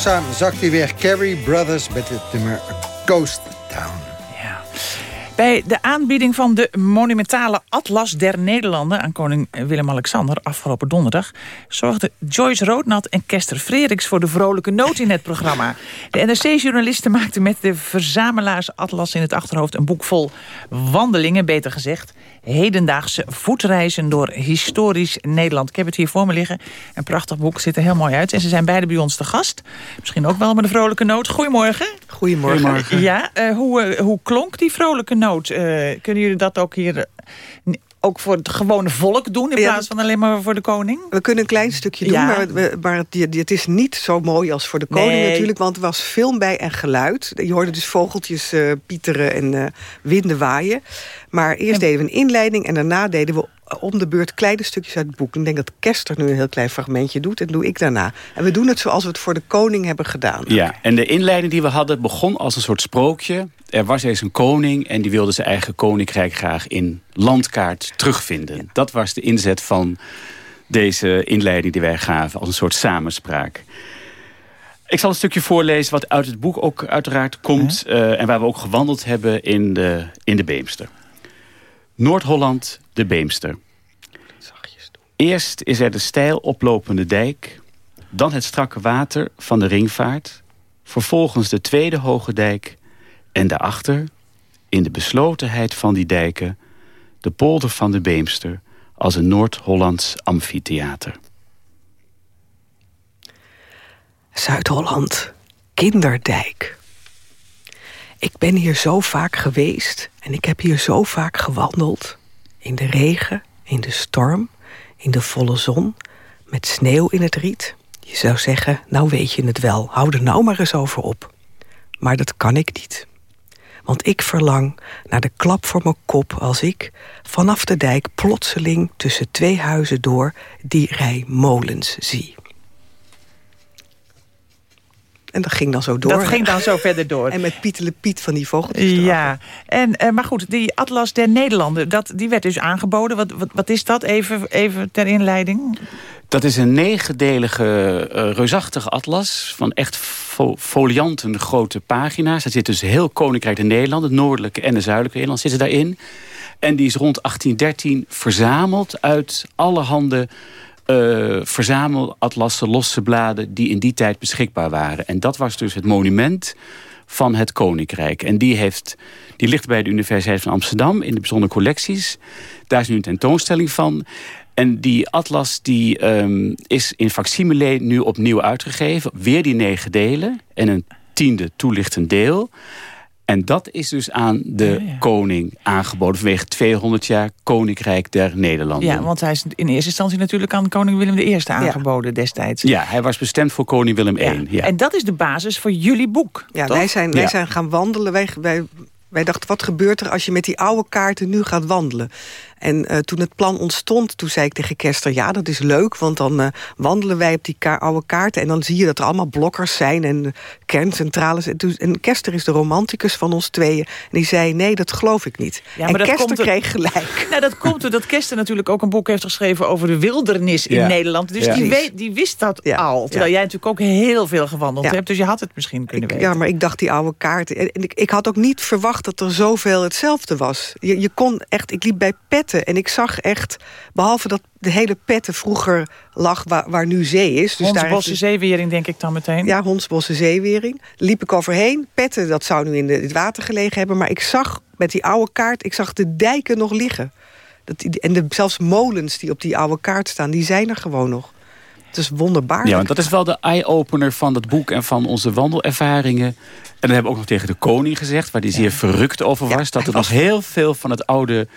Langzaam zakt hij weer Carrie Brothers met het nummer Coast Town. Bij de aanbieding van de monumentale Atlas der Nederlanden... aan koning Willem-Alexander afgelopen donderdag... zorgden Joyce Roodnat en Kester Freriks voor de vrolijke noot in het programma. De NRC-journalisten maakten met de verzamelaars-atlas in het achterhoofd... een boek vol wandelingen, beter gezegd. Hedendaagse voetreizen door historisch Nederland. Ik heb het hier voor me liggen. Een prachtig boek, ziet er heel mooi uit. En ze zijn beide bij ons te gast. Misschien ook wel met een vrolijke noot. Goedemorgen. Goedemorgen. Goedemorgen. Ja, uh, hoe, uh, hoe klonk die vrolijke noot? Uh, kunnen jullie dat ook hier ook voor het gewone volk doen... in plaats van alleen maar voor de koning? We kunnen een klein stukje doen, ja. maar, we, maar het, het, is niet zo mooi als voor de koning nee. natuurlijk... want er was film bij en geluid. Je hoorde dus vogeltjes uh, pieteren en uh, winden waaien. Maar eerst en... deden we een inleiding en daarna deden we om de beurt kleine stukjes uit het boek. Ik denk dat Kester nu een heel klein fragmentje doet en doe ik daarna. En we doen het zoals we het voor de koning hebben gedaan. Ja, en de inleiding die we hadden begon als een soort sprookje. Er was eens een koning en die wilde zijn eigen koninkrijk graag in landkaart terugvinden. Ja. Dat was de inzet van deze inleiding die wij gaven als een soort samenspraak. Ik zal een stukje voorlezen wat uit het boek ook uiteraard komt... Uh, en waar we ook gewandeld hebben in de, in de Beemster. Noord-Holland, de Beemster. Eerst is er de steil oplopende dijk... dan het strakke water van de ringvaart... vervolgens de tweede hoge dijk... en daarachter, in de beslotenheid van die dijken... de polder van de Beemster als een Noord-Hollands amfitheater. Zuid-Holland, kinderdijk. Ik ben hier zo vaak geweest en ik heb hier zo vaak gewandeld. In de regen, in de storm, in de volle zon, met sneeuw in het riet. Je zou zeggen, nou weet je het wel, hou er nou maar eens over op. Maar dat kan ik niet. Want ik verlang naar de klap voor mijn kop als ik vanaf de dijk plotseling tussen twee huizen door die rij molens zie. En dat ging dan zo door. Dat ging dan zo verder door. En met Pietele Piet van die vogeltjes. Ja, en, uh, maar goed, die Atlas der Nederlanden, dat, die werd dus aangeboden. Wat, wat, wat is dat, even, even ter inleiding? Dat is een negendelige, uh, reusachtige atlas... van echt fo folianten grote pagina's. Er zit dus heel Koninkrijk de Nederland... het noordelijke en de zuidelijke Nederland zitten daarin. En die is rond 1813 verzameld uit allerhande uh, verzamelatlassen, losse bladen... die in die tijd beschikbaar waren. En dat was dus het monument van het Koninkrijk. En die, heeft, die ligt bij de Universiteit van Amsterdam in de bijzondere collecties. Daar is nu een tentoonstelling van. En die atlas die, um, is in facsimile nu opnieuw uitgegeven. Weer die negen delen en een tiende toelichtend deel. En dat is dus aan de ja, ja. koning aangeboden... vanwege 200 jaar Koninkrijk der Nederlanden. Ja, want hij is in eerste instantie natuurlijk aan koning Willem I aangeboden ja. destijds. Ja, hij was bestemd voor koning Willem I. Ja. En dat is de basis voor jullie boek, Ja, wij zijn, wij zijn gaan wandelen. Wij, wij, wij dachten, wat gebeurt er als je met die oude kaarten nu gaat wandelen? En uh, toen het plan ontstond, toen zei ik tegen Kester... ja, dat is leuk, want dan uh, wandelen wij op die ka oude kaarten... en dan zie je dat er allemaal blokkers zijn en uh, kerncentrales. En, toen, en Kester is de romanticus van ons tweeën. En die zei, nee, dat geloof ik niet. Ja, en Kester er, kreeg gelijk. Nou, dat komt omdat Kester natuurlijk ook een boek heeft geschreven... over de wildernis in ja. Nederland. Dus ja. die, weet, die wist dat al. Terwijl jij natuurlijk ook heel veel gewandeld hebt. Dus je had het misschien kunnen ik, weten. Ja, maar ik dacht die oude kaarten. En ik, ik had ook niet verwacht dat er zoveel hetzelfde was. Je, je kon echt, ik liep bij Pet en ik zag echt, behalve dat de hele petten vroeger lag waar, waar nu zee is. Dus Hondsbosse zeewering denk ik dan meteen. Ja, Hondsbosse zeewering. Liep ik overheen. Petten, dat zou nu in de, het water gelegen hebben. Maar ik zag met die oude kaart, ik zag de dijken nog liggen. Dat, en de, zelfs molens die op die oude kaart staan, die zijn er gewoon nog. Het is wonderbaarlijk. Ja, want dat is wel de eye-opener van het boek en van onze wandelervaringen. En dat hebben we ook nog tegen de koning gezegd, waar hij zeer ja. verrukt over was. Ja, dat er was... nog heel veel van het oude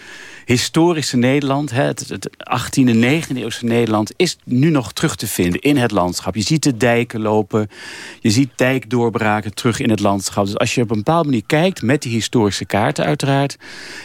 historische Nederland, het, het 18e, 19e eeuwse Nederland... is nu nog terug te vinden in het landschap. Je ziet de dijken lopen, je ziet dijkdoorbraken terug in het landschap. Dus als je op een bepaalde manier kijkt, met die historische kaarten uiteraard...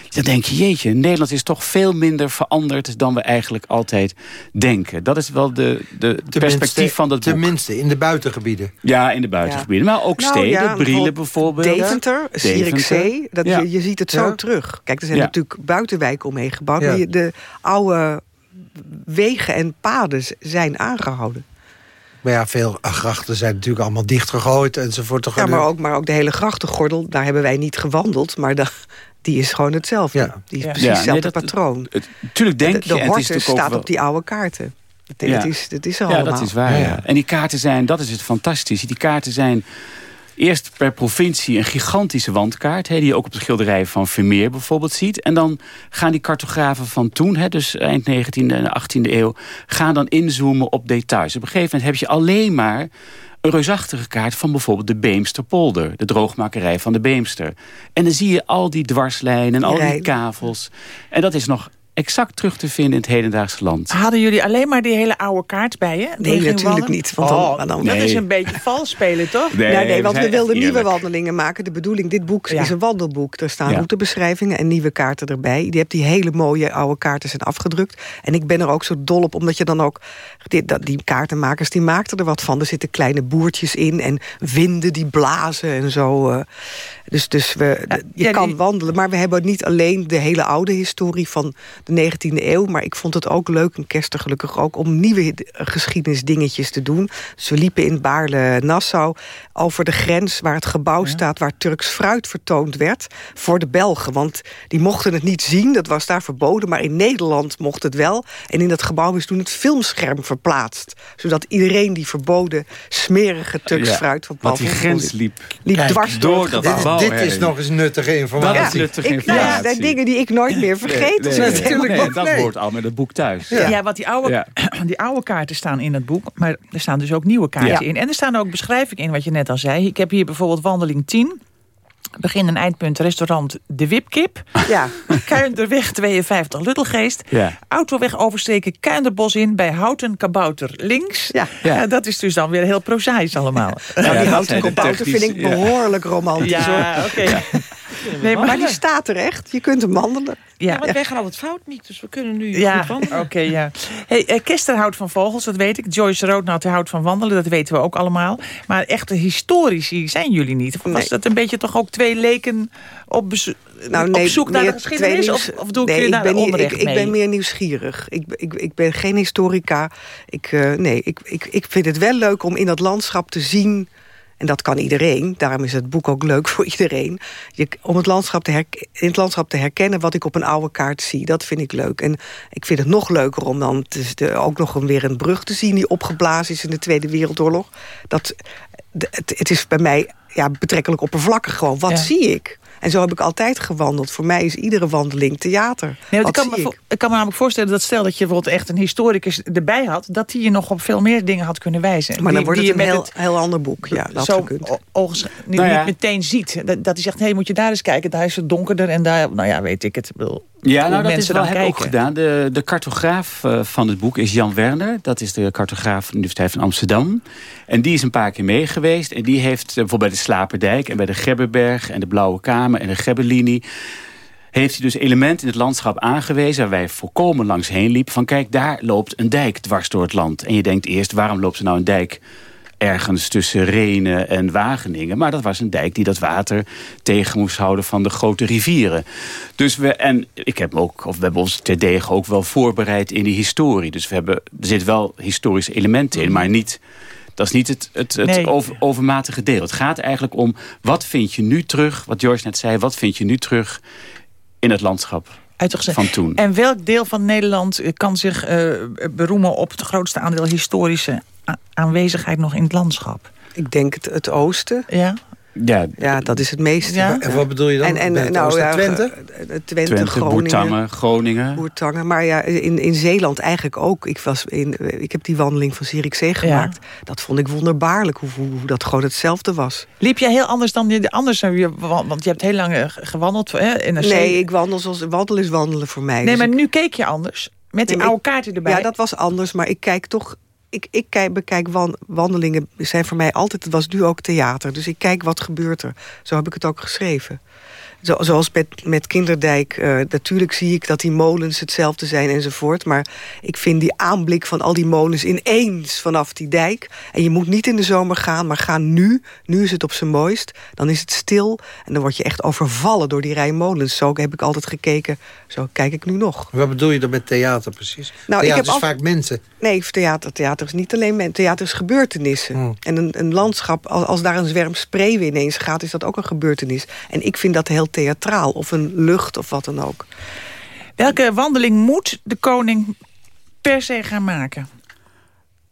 dan denk je, jeetje, Nederland is toch veel minder veranderd... dan we eigenlijk altijd denken. Dat is wel de, de, de perspectief van dat boek. Tenminste, in de buitengebieden. Ja, in de buitengebieden. Ja. Maar ook nou, steden, ja, Brielen bijvoorbeeld. Deventer, Zierikzee, dat ja. je, je ziet het zo terug. Kijk, er zijn natuurlijk buitenwijken omheen gebouwd. Ja. De oude wegen en paden zijn aangehouden. Maar ja, veel grachten zijn natuurlijk allemaal dichtgegooid enzovoort. Ja, maar ook, maar ook de hele grachtengordel, daar hebben wij niet gewandeld. Maar de, die is gewoon hetzelfde. Ja. Die is precies Ja, hetzelfde nee, dat- patroon. Het, tuurlijk denk de je... de het is hortus ook staat wel- op die oude kaarten. Ja. dat is, er Ja, allemaal. dat is waar. Ja. En die kaarten zijn, dat is het fantastische. Die kaarten zijn eerst per provincie een gigantische wandkaart... Die je ook op de schilderijen van Vermeer bijvoorbeeld ziet. En dan gaan die cartografen van toen, dus eind 19e en 18e eeuw... gaan dan inzoomen op details. Op een gegeven moment heb je alleen maar een reusachtige kaart van bijvoorbeeld de Beemsterpolder. De droogmakerij van de Beemster. En dan zie je al die dwarslijnen en al die kavels. En dat is nog exact terug te vinden in het hedendaagse land. Hadden jullie alleen maar die hele oude kaart bij je? Nee, natuurlijk wandelen? niet, want dan- oh, dat is een beetje vals spelen, toch? Nee, Nee, nee, want we wilden nieuwe eerlijk. wandelingen maken. De bedoeling, dit boek Ja. is een wandelboek. Er staan Ja. routebeschrijvingen en nieuwe kaarten erbij. Die hebt die hele mooie oude kaarten zijn afgedrukt. En ik ben er ook zo dol op, omdat je dan ook... Die, dat- die kaartenmakers die maakten er wat van. Er zitten kleine boertjes in en winden die blazen en zo. eh. Dus, dus we, je ja, kan die- wandelen. Maar we hebben niet alleen de hele oude historie van de 19e eeuw... maar ik vond het ook leuk, en Kersten gelukkig ook... om nieuwe geschiedenisdingetjes te doen. Dus we liepen in Baarle-Nassau over de grens... waar het gebouw staat waar Turks fruit vertoond werd... voor de Belgen, want die mochten het niet zien. Dat was daar verboden, maar in Nederland mocht het wel. En in dat gebouw is toen het filmscherm verplaatst. Zodat iedereen die verboden smerige Turks Ja, fruit van Want die grens liep, liep Kijk, dwars door, dat. Dit heen. is nog eens nuttige informatie. Dat is nuttige Ik, nou ja, de dingen die ik nooit meer vergeet. Nee, zo nee, natuurlijk nee, dat Nee. hoort al met het boek thuis. Ja, want die oude, Ja. die oude kaarten staan in het boek. Maar er staan dus ook nieuwe kaarten Ja. in. En er staan ook beschrijvingen in, wat je net al zei. Ik heb hier bijvoorbeeld wandeling 10. Begin en eindpunt restaurant De Wipkip. Ja. Kuinderweg 52 Luttelgeest. Ja. Autoweg oversteken Kuinderbos in bij Houten Kabouter links. Ja. Ja. dat is dus dan weer heel prozaïs allemaal. Nou, Ja, die houten kabouter vind ik ja. behoorlijk romantisch. hoor. ja, oké. Nee, Maar die staat er echt. Je kunt hem wandelen. Ja, Ja, want wij gaan altijd fout niet, dus we kunnen nu Ja, goed wandelen. oké, ja. Hey, eh, Kester houdt van vogels, dat weet ik. Joyce Roodnat houdt van wandelen, dat weten we ook allemaal. Maar echte historici zijn jullie niet. Of was Nee. dat een beetje toch ook twee leken op, Nou, op zoek naar de geschiedenis? Of, of doe ik nee, je daar ben, onrecht ik, ik mee? ben meer nieuwsgierig. Ik, ik, ik ben geen historica. Ik, eh, nee, ik, ik, ik vind het wel leuk om in dat landschap te zien... en dat kan iedereen, daarom is het boek ook leuk voor iedereen... Je, om het landschap te in het landschap te herkennen wat ik op een oude kaart zie. Dat vind ik leuk. En ik vind het nog leuker om dan te- de- ook nog een, weer een brug te zien... die opgeblazen is in de Tweede Wereldoorlog. Dat, het, het is bij mij ja, betrekkelijk oppervlakkig gewoon. Wat Ja. zie ik? En zo heb ik altijd gewandeld. Voor mij is iedere wandeling theater. Nee, ik, kan me, ik? ik kan me namelijk voorstellen dat stel dat je bijvoorbeeld echt een historicus erbij had... dat die je nog op veel meer dingen had kunnen wijzen. Maar dan Die- wordt het een heel, ander boek. Ja, dat zo ogens niet, Nou ja. niet meteen ziet. Dat, dat hij zegt, hé, hey, moet je daar eens kijken. Daar is het donkerder en daar, nou ja, weet ik het. Ik bedoel, Ja, nou dat is wel, hebben we ook gedaan. De, de cartograaf eh, van het boek is Jan Werner. Dat is de cartograaf van de Universiteit van Amsterdam. En die is een paar keer mee geweest. En die heeft eh, bijvoorbeeld bij de Slaperdijk en bij de Gebbenberg... en de Blauwe Kamer en de Gebbelinie... heeft hij dus elementen in het landschap aangewezen... waar wij volkomen langs heen liepen. Van kijk, daar loopt een dijk dwars door het land. En je denkt eerst, waarom loopt er nou een dijk ergens tussen Renen en Wageningen. Maar dat was een dijk die dat water tegen moest houden van de grote rivieren. Dus we, en ik heb ook, of we hebben ons terdege ook wel voorbereid in die historie. Dus we hebben, er zitten wel historische elementen in, maar niet... Dat is niet het, het, het Nee. over, overmatige deel. Het gaat eigenlijk om, wat vind je nu terug... wat Joyce net zei, wat vind je nu terug in het landschap. Van toen? En welk deel van Nederland eh, kan zich eh, beroemen op het grootste aandeel historische aanwezigheid nog in het landschap? Ik denk het, het oosten. Ja. Ja, Ja, dat is het meeste. Ja? En wat bedoel je dan? En, en nou, ja, Twente? Twente, Twente, Groningen. Boertangen, Groningen. Boertangen. Maar ja, in, in Zeeland eigenlijk ook. Ik, was in, ik heb die wandeling van Zierikzee gemaakt. Dat vond ik wonderbaarlijk, hoe, hoe, hoe dat gewoon hetzelfde was. Liep jij heel anders dan de anders? je- Want je hebt heel lang eh, gewandeld hè, in een Nee, ik wandel zoals wandelen is wandelen voor mij. Nee, Dus maar ik- nu keek je anders. Met die Nee, oude kaarten erbij. Ja, dat was anders, maar ik kijk toch... Ik, ik kijk, bekijk wan, wandelingen zijn voor mij altijd... Het was nu ook theater, dus ik kijk wat gebeurt er. Zo heb ik het ook geschreven. Zo, zoals met, met Kinderdijk. eh, natuurlijk zie ik dat die molens hetzelfde zijn enzovoort. Maar ik vind die aanblik van al die molens ineens vanaf die dijk. En je moet niet in de zomer gaan, maar ga nu. Nu is het op zijn mooist. Dan is het stil en dan word je echt overvallen door die rij molens. Zo heb ik altijd gekeken. Zo kijk ik nu nog. Wat bedoel je dan met theater precies? Nou, ik theater heb is vaak mensen. Nee, theater, theater is niet alleen men, theater is gebeurtenissen. Hmm. En een, een landschap, als, als daar een zwerm spreeuwen ineens gaat... is dat ook een gebeurtenis. En ik vind dat heel theatraal. Of een lucht of wat dan ook. Welke wandeling moet de koning per se gaan maken?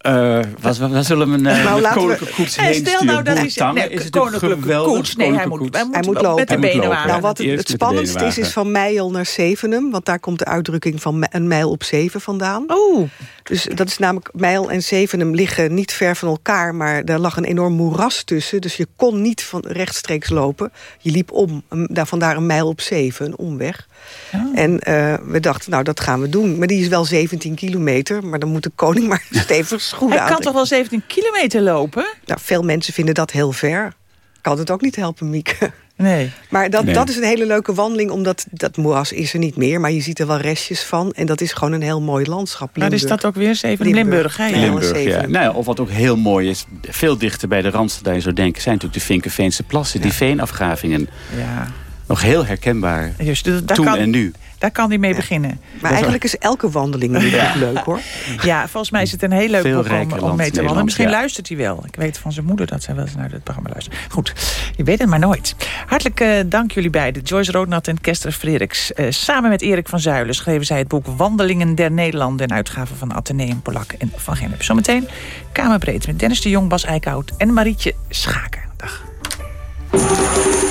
Uh, wat, wat, zullen we uh, nou, koninklijke koets heen Stel sturen? nou, dat is, nee, is het koninklijke koets. Nee, hij moet, hij moet, hij moet lopen. met de benen wagen. Nou, wat het, spannendste is, is van Mijl naar Zevenum. Want daar komt de uitdrukking van een mijl op zeven vandaan. Oh. Dus dat is namelijk, Mijl en Zevenum liggen niet ver van elkaar... maar daar lag een enorm moeras tussen. Dus je kon niet van rechtstreeks lopen. Je liep om, daar, vandaar een mijl op zeven, een omweg. En eh, we dachten, nou, dat gaan we doen. Maar die is wel 17 kilometer. Maar dan moet de koning maar stevig schoenen Hij kan toch wel 17 kilometer lopen? Nou, veel mensen vinden dat heel ver. Kan het ook niet helpen, Mieke. Nee. Maar dat, Nee. dat is een hele leuke wandeling, omdat dat moeras is er niet meer. Maar je ziet er wel restjes van. En dat is gewoon een heel mooi landschap. Waar is Limburg. dat ook weer? Zeven Limburg, hè? Ja. Limburg, ja. Zevenum. Nou ja, of wat ook heel mooi is, veel dichter bij de Randstad dan je zou denken... zijn natuurlijk de Vinkenveense plassen, die veenafgravingen. Ja. Nog heel herkenbaar, dus daar toen kan, en nu. Daar kan hij mee beginnen. Maar eigenlijk is elke wandeling natuurlijk leuk, hoor. Ja, volgens mij is het een heel leuk Veel programma om mee te wandelen. Misschien ja. luistert hij wel. Ik weet van zijn moeder dat zij wel eens naar het programma luistert. Goed, je weet het maar nooit. Hartelijk eh, dank jullie beiden. Joyce Roodnat en Kester Frederiks. Eh, samen met Erik van Zuilen schreven zij het boek Wandelingen der Nederlanden... een uitgave van Atheneum Polak en Van Gennep. Zometeen Kamerbreed met Dennis de Jong, Bas Eickhout en Marietje Schaken. Dag.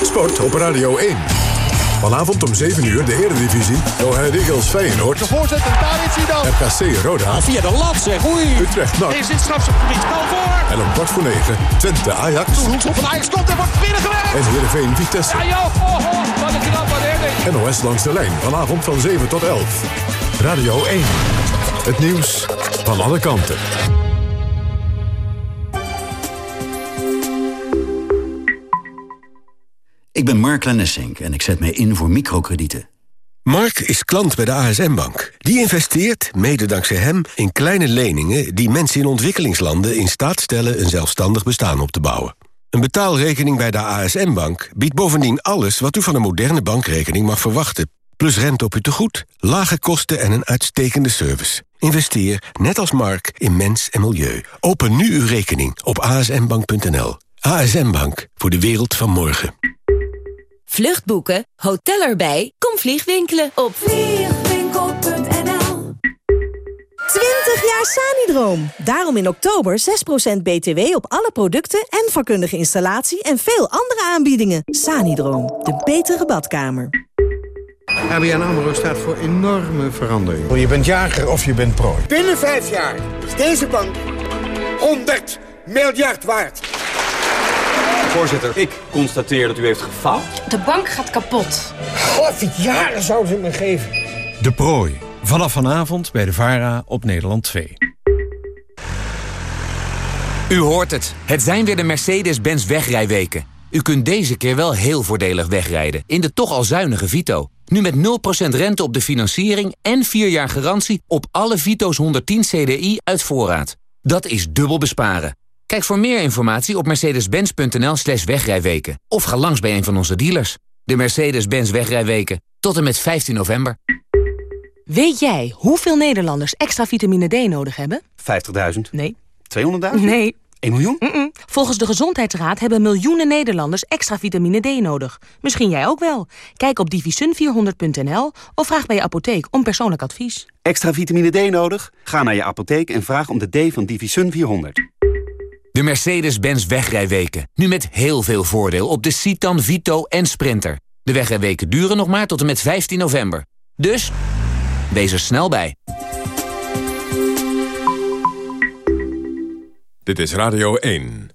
Sport op Radio 1. Vanavond om 7 uur de Eredivisie. Ahead Eagles Feyenoord. De voorzet en daar is hij dan. RKC Roda. Via de lat zeg, oei. Utrecht NAC. Is dit strafschopgebied? Bal voor. En om kwart voor 9 Twente Ajax. Hoeks op een Ajax komt en wordt binnengewerkt. En Heerenveen Vitesse. Ja joh, oh, oh, wat een knappe redding. NOS langs de lijn. Vanavond van 7 tot 11. Radio 1. Het nieuws van alle kanten. Ik ben Mark Lennessink en ik zet mij in voor microkredieten. Mark is klant bij de ASM-bank. Die investeert, mede dankzij hem, in kleine leningen... die mensen in ontwikkelingslanden in staat stellen... een zelfstandig bestaan op te bouwen. Een betaalrekening bij de ASM-bank biedt bovendien alles... wat u van een moderne bankrekening mag verwachten. Plus rente op uw tegoed, lage kosten en een uitstekende service. Investeer, net als Mark, in mens en milieu. Open nu uw rekening op asmbank.nl. ASM Bank, voor de wereld van morgen. Vluchtboeken, hotel erbij, kom vliegwinkelen op Vliegwinkel.nl 20 jaar Sanidroom. Daarom in oktober 6% BTW op alle producten en vakkundige installatie en veel andere aanbiedingen. Sanidroom, de betere badkamer. ABN AMRO staat voor enorme verandering. Je bent jager of je bent prooi. Binnen vijf jaar is deze bank 100 miljard waard. Voorzitter, ik constateer dat u heeft gefaald. De bank gaat kapot. God, jaren zouden ze me geven. De prooi. Vanaf vanavond bij de VARA op Nederland 2. U hoort het. Het zijn weer de Mercedes-Benz wegrijweken. U kunt deze keer wel heel voordelig wegrijden in de toch al zuinige Vito. Nu met 0% rente op de financiering en 4 jaar garantie op alle Vito's 110 CDI uit voorraad. Dat is dubbel besparen. Kijk voor meer informatie op mercedes-benz.nl slash wegrijweken. Of ga langs bij een van onze dealers. De Mercedes-Benz wegrijweken. Tot en met 15 november. Weet jij hoeveel Nederlanders extra vitamine D nodig hebben? 50.000? Nee. 200.000? Nee. 1 miljoen? Volgens de Gezondheidsraad hebben miljoenen Nederlanders extra vitamine D nodig. Misschien jij ook wel. Kijk op divisun400.nl of vraag bij je apotheek om persoonlijk advies. Extra vitamine D nodig? Ga naar je apotheek en vraag om de D van Divisun 400. De Mercedes-Benz wegrijweken. Nu met heel veel voordeel op de Citan, Vito en Sprinter. De wegrijweken duren nog maar tot en met 15 november. Dus, wees er snel bij. Dit is Radio 1.